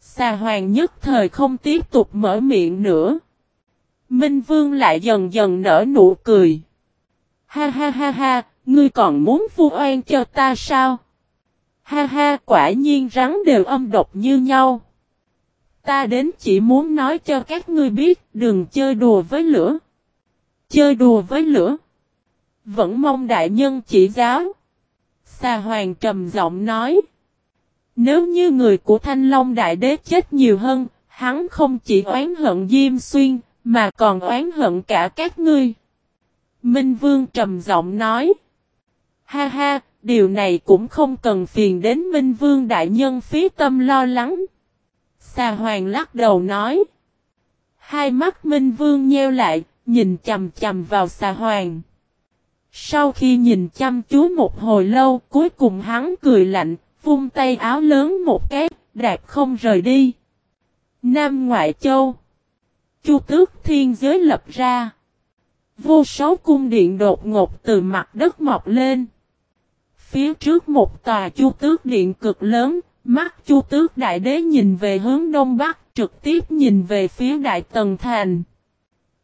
Xà hoàng nhất thời không tiếp tục mở miệng nữa. Minh Vương lại dần dần nở nụ cười. Ha ha ha ha, ngươi còn muốn vu oan cho ta sao? Ha ha, quả nhiên rắn đều âm độc như nhau. Ta đến chỉ muốn nói cho các ngươi biết, đừng chơi đùa với lửa. Chơi đùa với lửa. Vẫn mong đại nhân chỉ giáo. Xà hoàng trầm giọng nói. Nếu như người của Thanh Long Đại Đế chết nhiều hơn, hắn không chỉ oán hận Diêm Xuyên, mà còn oán hận cả các ngươi. Minh Vương trầm giọng nói. Ha ha, điều này cũng không cần phiền đến Minh Vương Đại Nhân phí tâm lo lắng. Xà Hoàng lắc đầu nói. Hai mắt Minh Vương nheo lại, nhìn chầm chầm vào xà Hoàng. Sau khi nhìn chăm chú một hồi lâu, cuối cùng hắn cười lạnh, vung tay áo lớn một cái, đạp không rời đi. Nam Ngoại Châu Chu tước thiên giới lập ra. Vô số cung điện đột ngột từ mặt đất mọc lên. Phía trước một tòa chu tước điện cực lớn, Mắt chu tước đại đế nhìn về hướng đông bắc, trực tiếp nhìn về phía đại tần thành.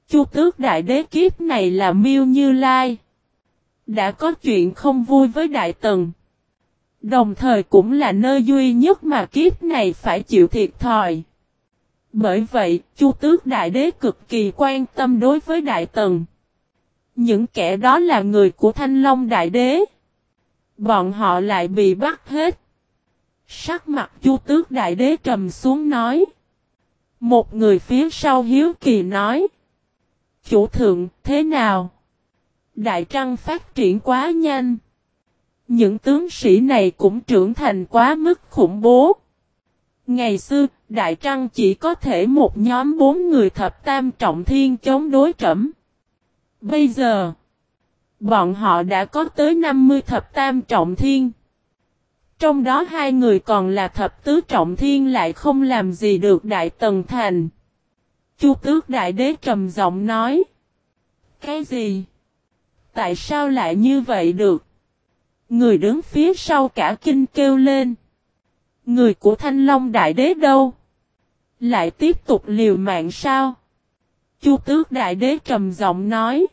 Chu tước đại đế kiếp này là miêu như lai. Đã có chuyện không vui với đại tần. Đồng thời cũng là nơi duy nhất mà kiếp này phải chịu thiệt thòi. Bởi vậy, Chu Tước Đại Đế cực kỳ quan tâm đối với Đại Tần. Những kẻ đó là người của Thanh Long Đại Đế. Bọn họ lại bị bắt hết. Sắc mặt Chu Tước Đại Đế trầm xuống nói. Một người phía sau hiếu kỳ nói. Chủ thượng, thế nào? Đại Trăng phát triển quá nhanh. Những tướng sĩ này cũng trưởng thành quá mức khủng bố. Ngày xưa, Đại Trăng chỉ có thể một nhóm bốn người thập tam trọng thiên chống đối trẫm. Bây giờ, bọn họ đã có tới 50 thập tam trọng thiên. Trong đó hai người còn là thập tứ trọng thiên lại không làm gì được Đại Tần Thành. Chu Tước Đại Đế trầm giọng nói. Cái gì? Tại sao lại như vậy được? Người đứng phía sau cả kinh kêu lên. Người của Thanh Long Đại Đế đâu? Lại tiếp tục liều mạng sao? Chu Tước Đại Đế trầm giọng nói.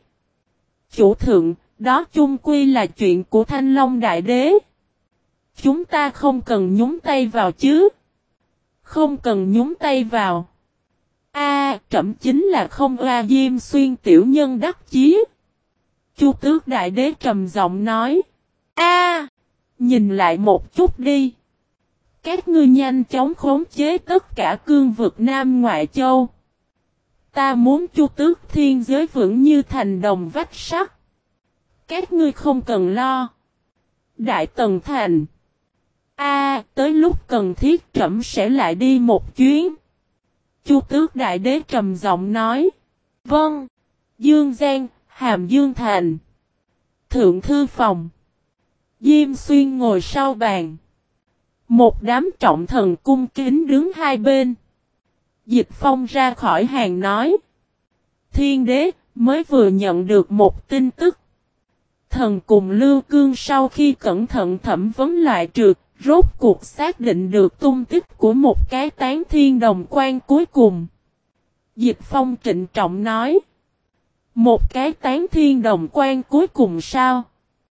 Chủ thượng, đó chung quy là chuyện của Thanh Long Đại Đế. Chúng ta không cần nhúng tay vào chứ. Không cần nhúng tay vào. A, à, trẫm chính là không oa diêm xuyên tiểu nhân đắc chí. Chu tước đại đế trầm giọng nói. A, nhìn lại một chút đi. Các ngươi nhanh chóng khống chế tất cả cương vực Nam Ngoại Châu. Ta muốn chu tước thiên giới vững như thành đồng vách sắt. Các ngươi không cần lo. Đại Tần Thành. A, tới lúc cần thiết trẫm sẽ lại đi một chuyến. Chu tước đại đế trầm giọng nói. Vâng. Dương Giang, Hàm Dương Thành. Thượng thư phòng. Diêm xuyên ngồi sau bàn. Một đám trọng thần cung kính đứng hai bên. Dịch phong ra khỏi hàng nói. Thiên đế mới vừa nhận được một tin tức. Thần cùng Lưu Cương sau khi cẩn thận thẩm vấn loại trượt, rốt cuộc xác định được tung tích của một cái tán thiên đồng quan cuối cùng. Dịch phong trịnh trọng nói. Một cái tán thiên đồng quan cuối cùng sao?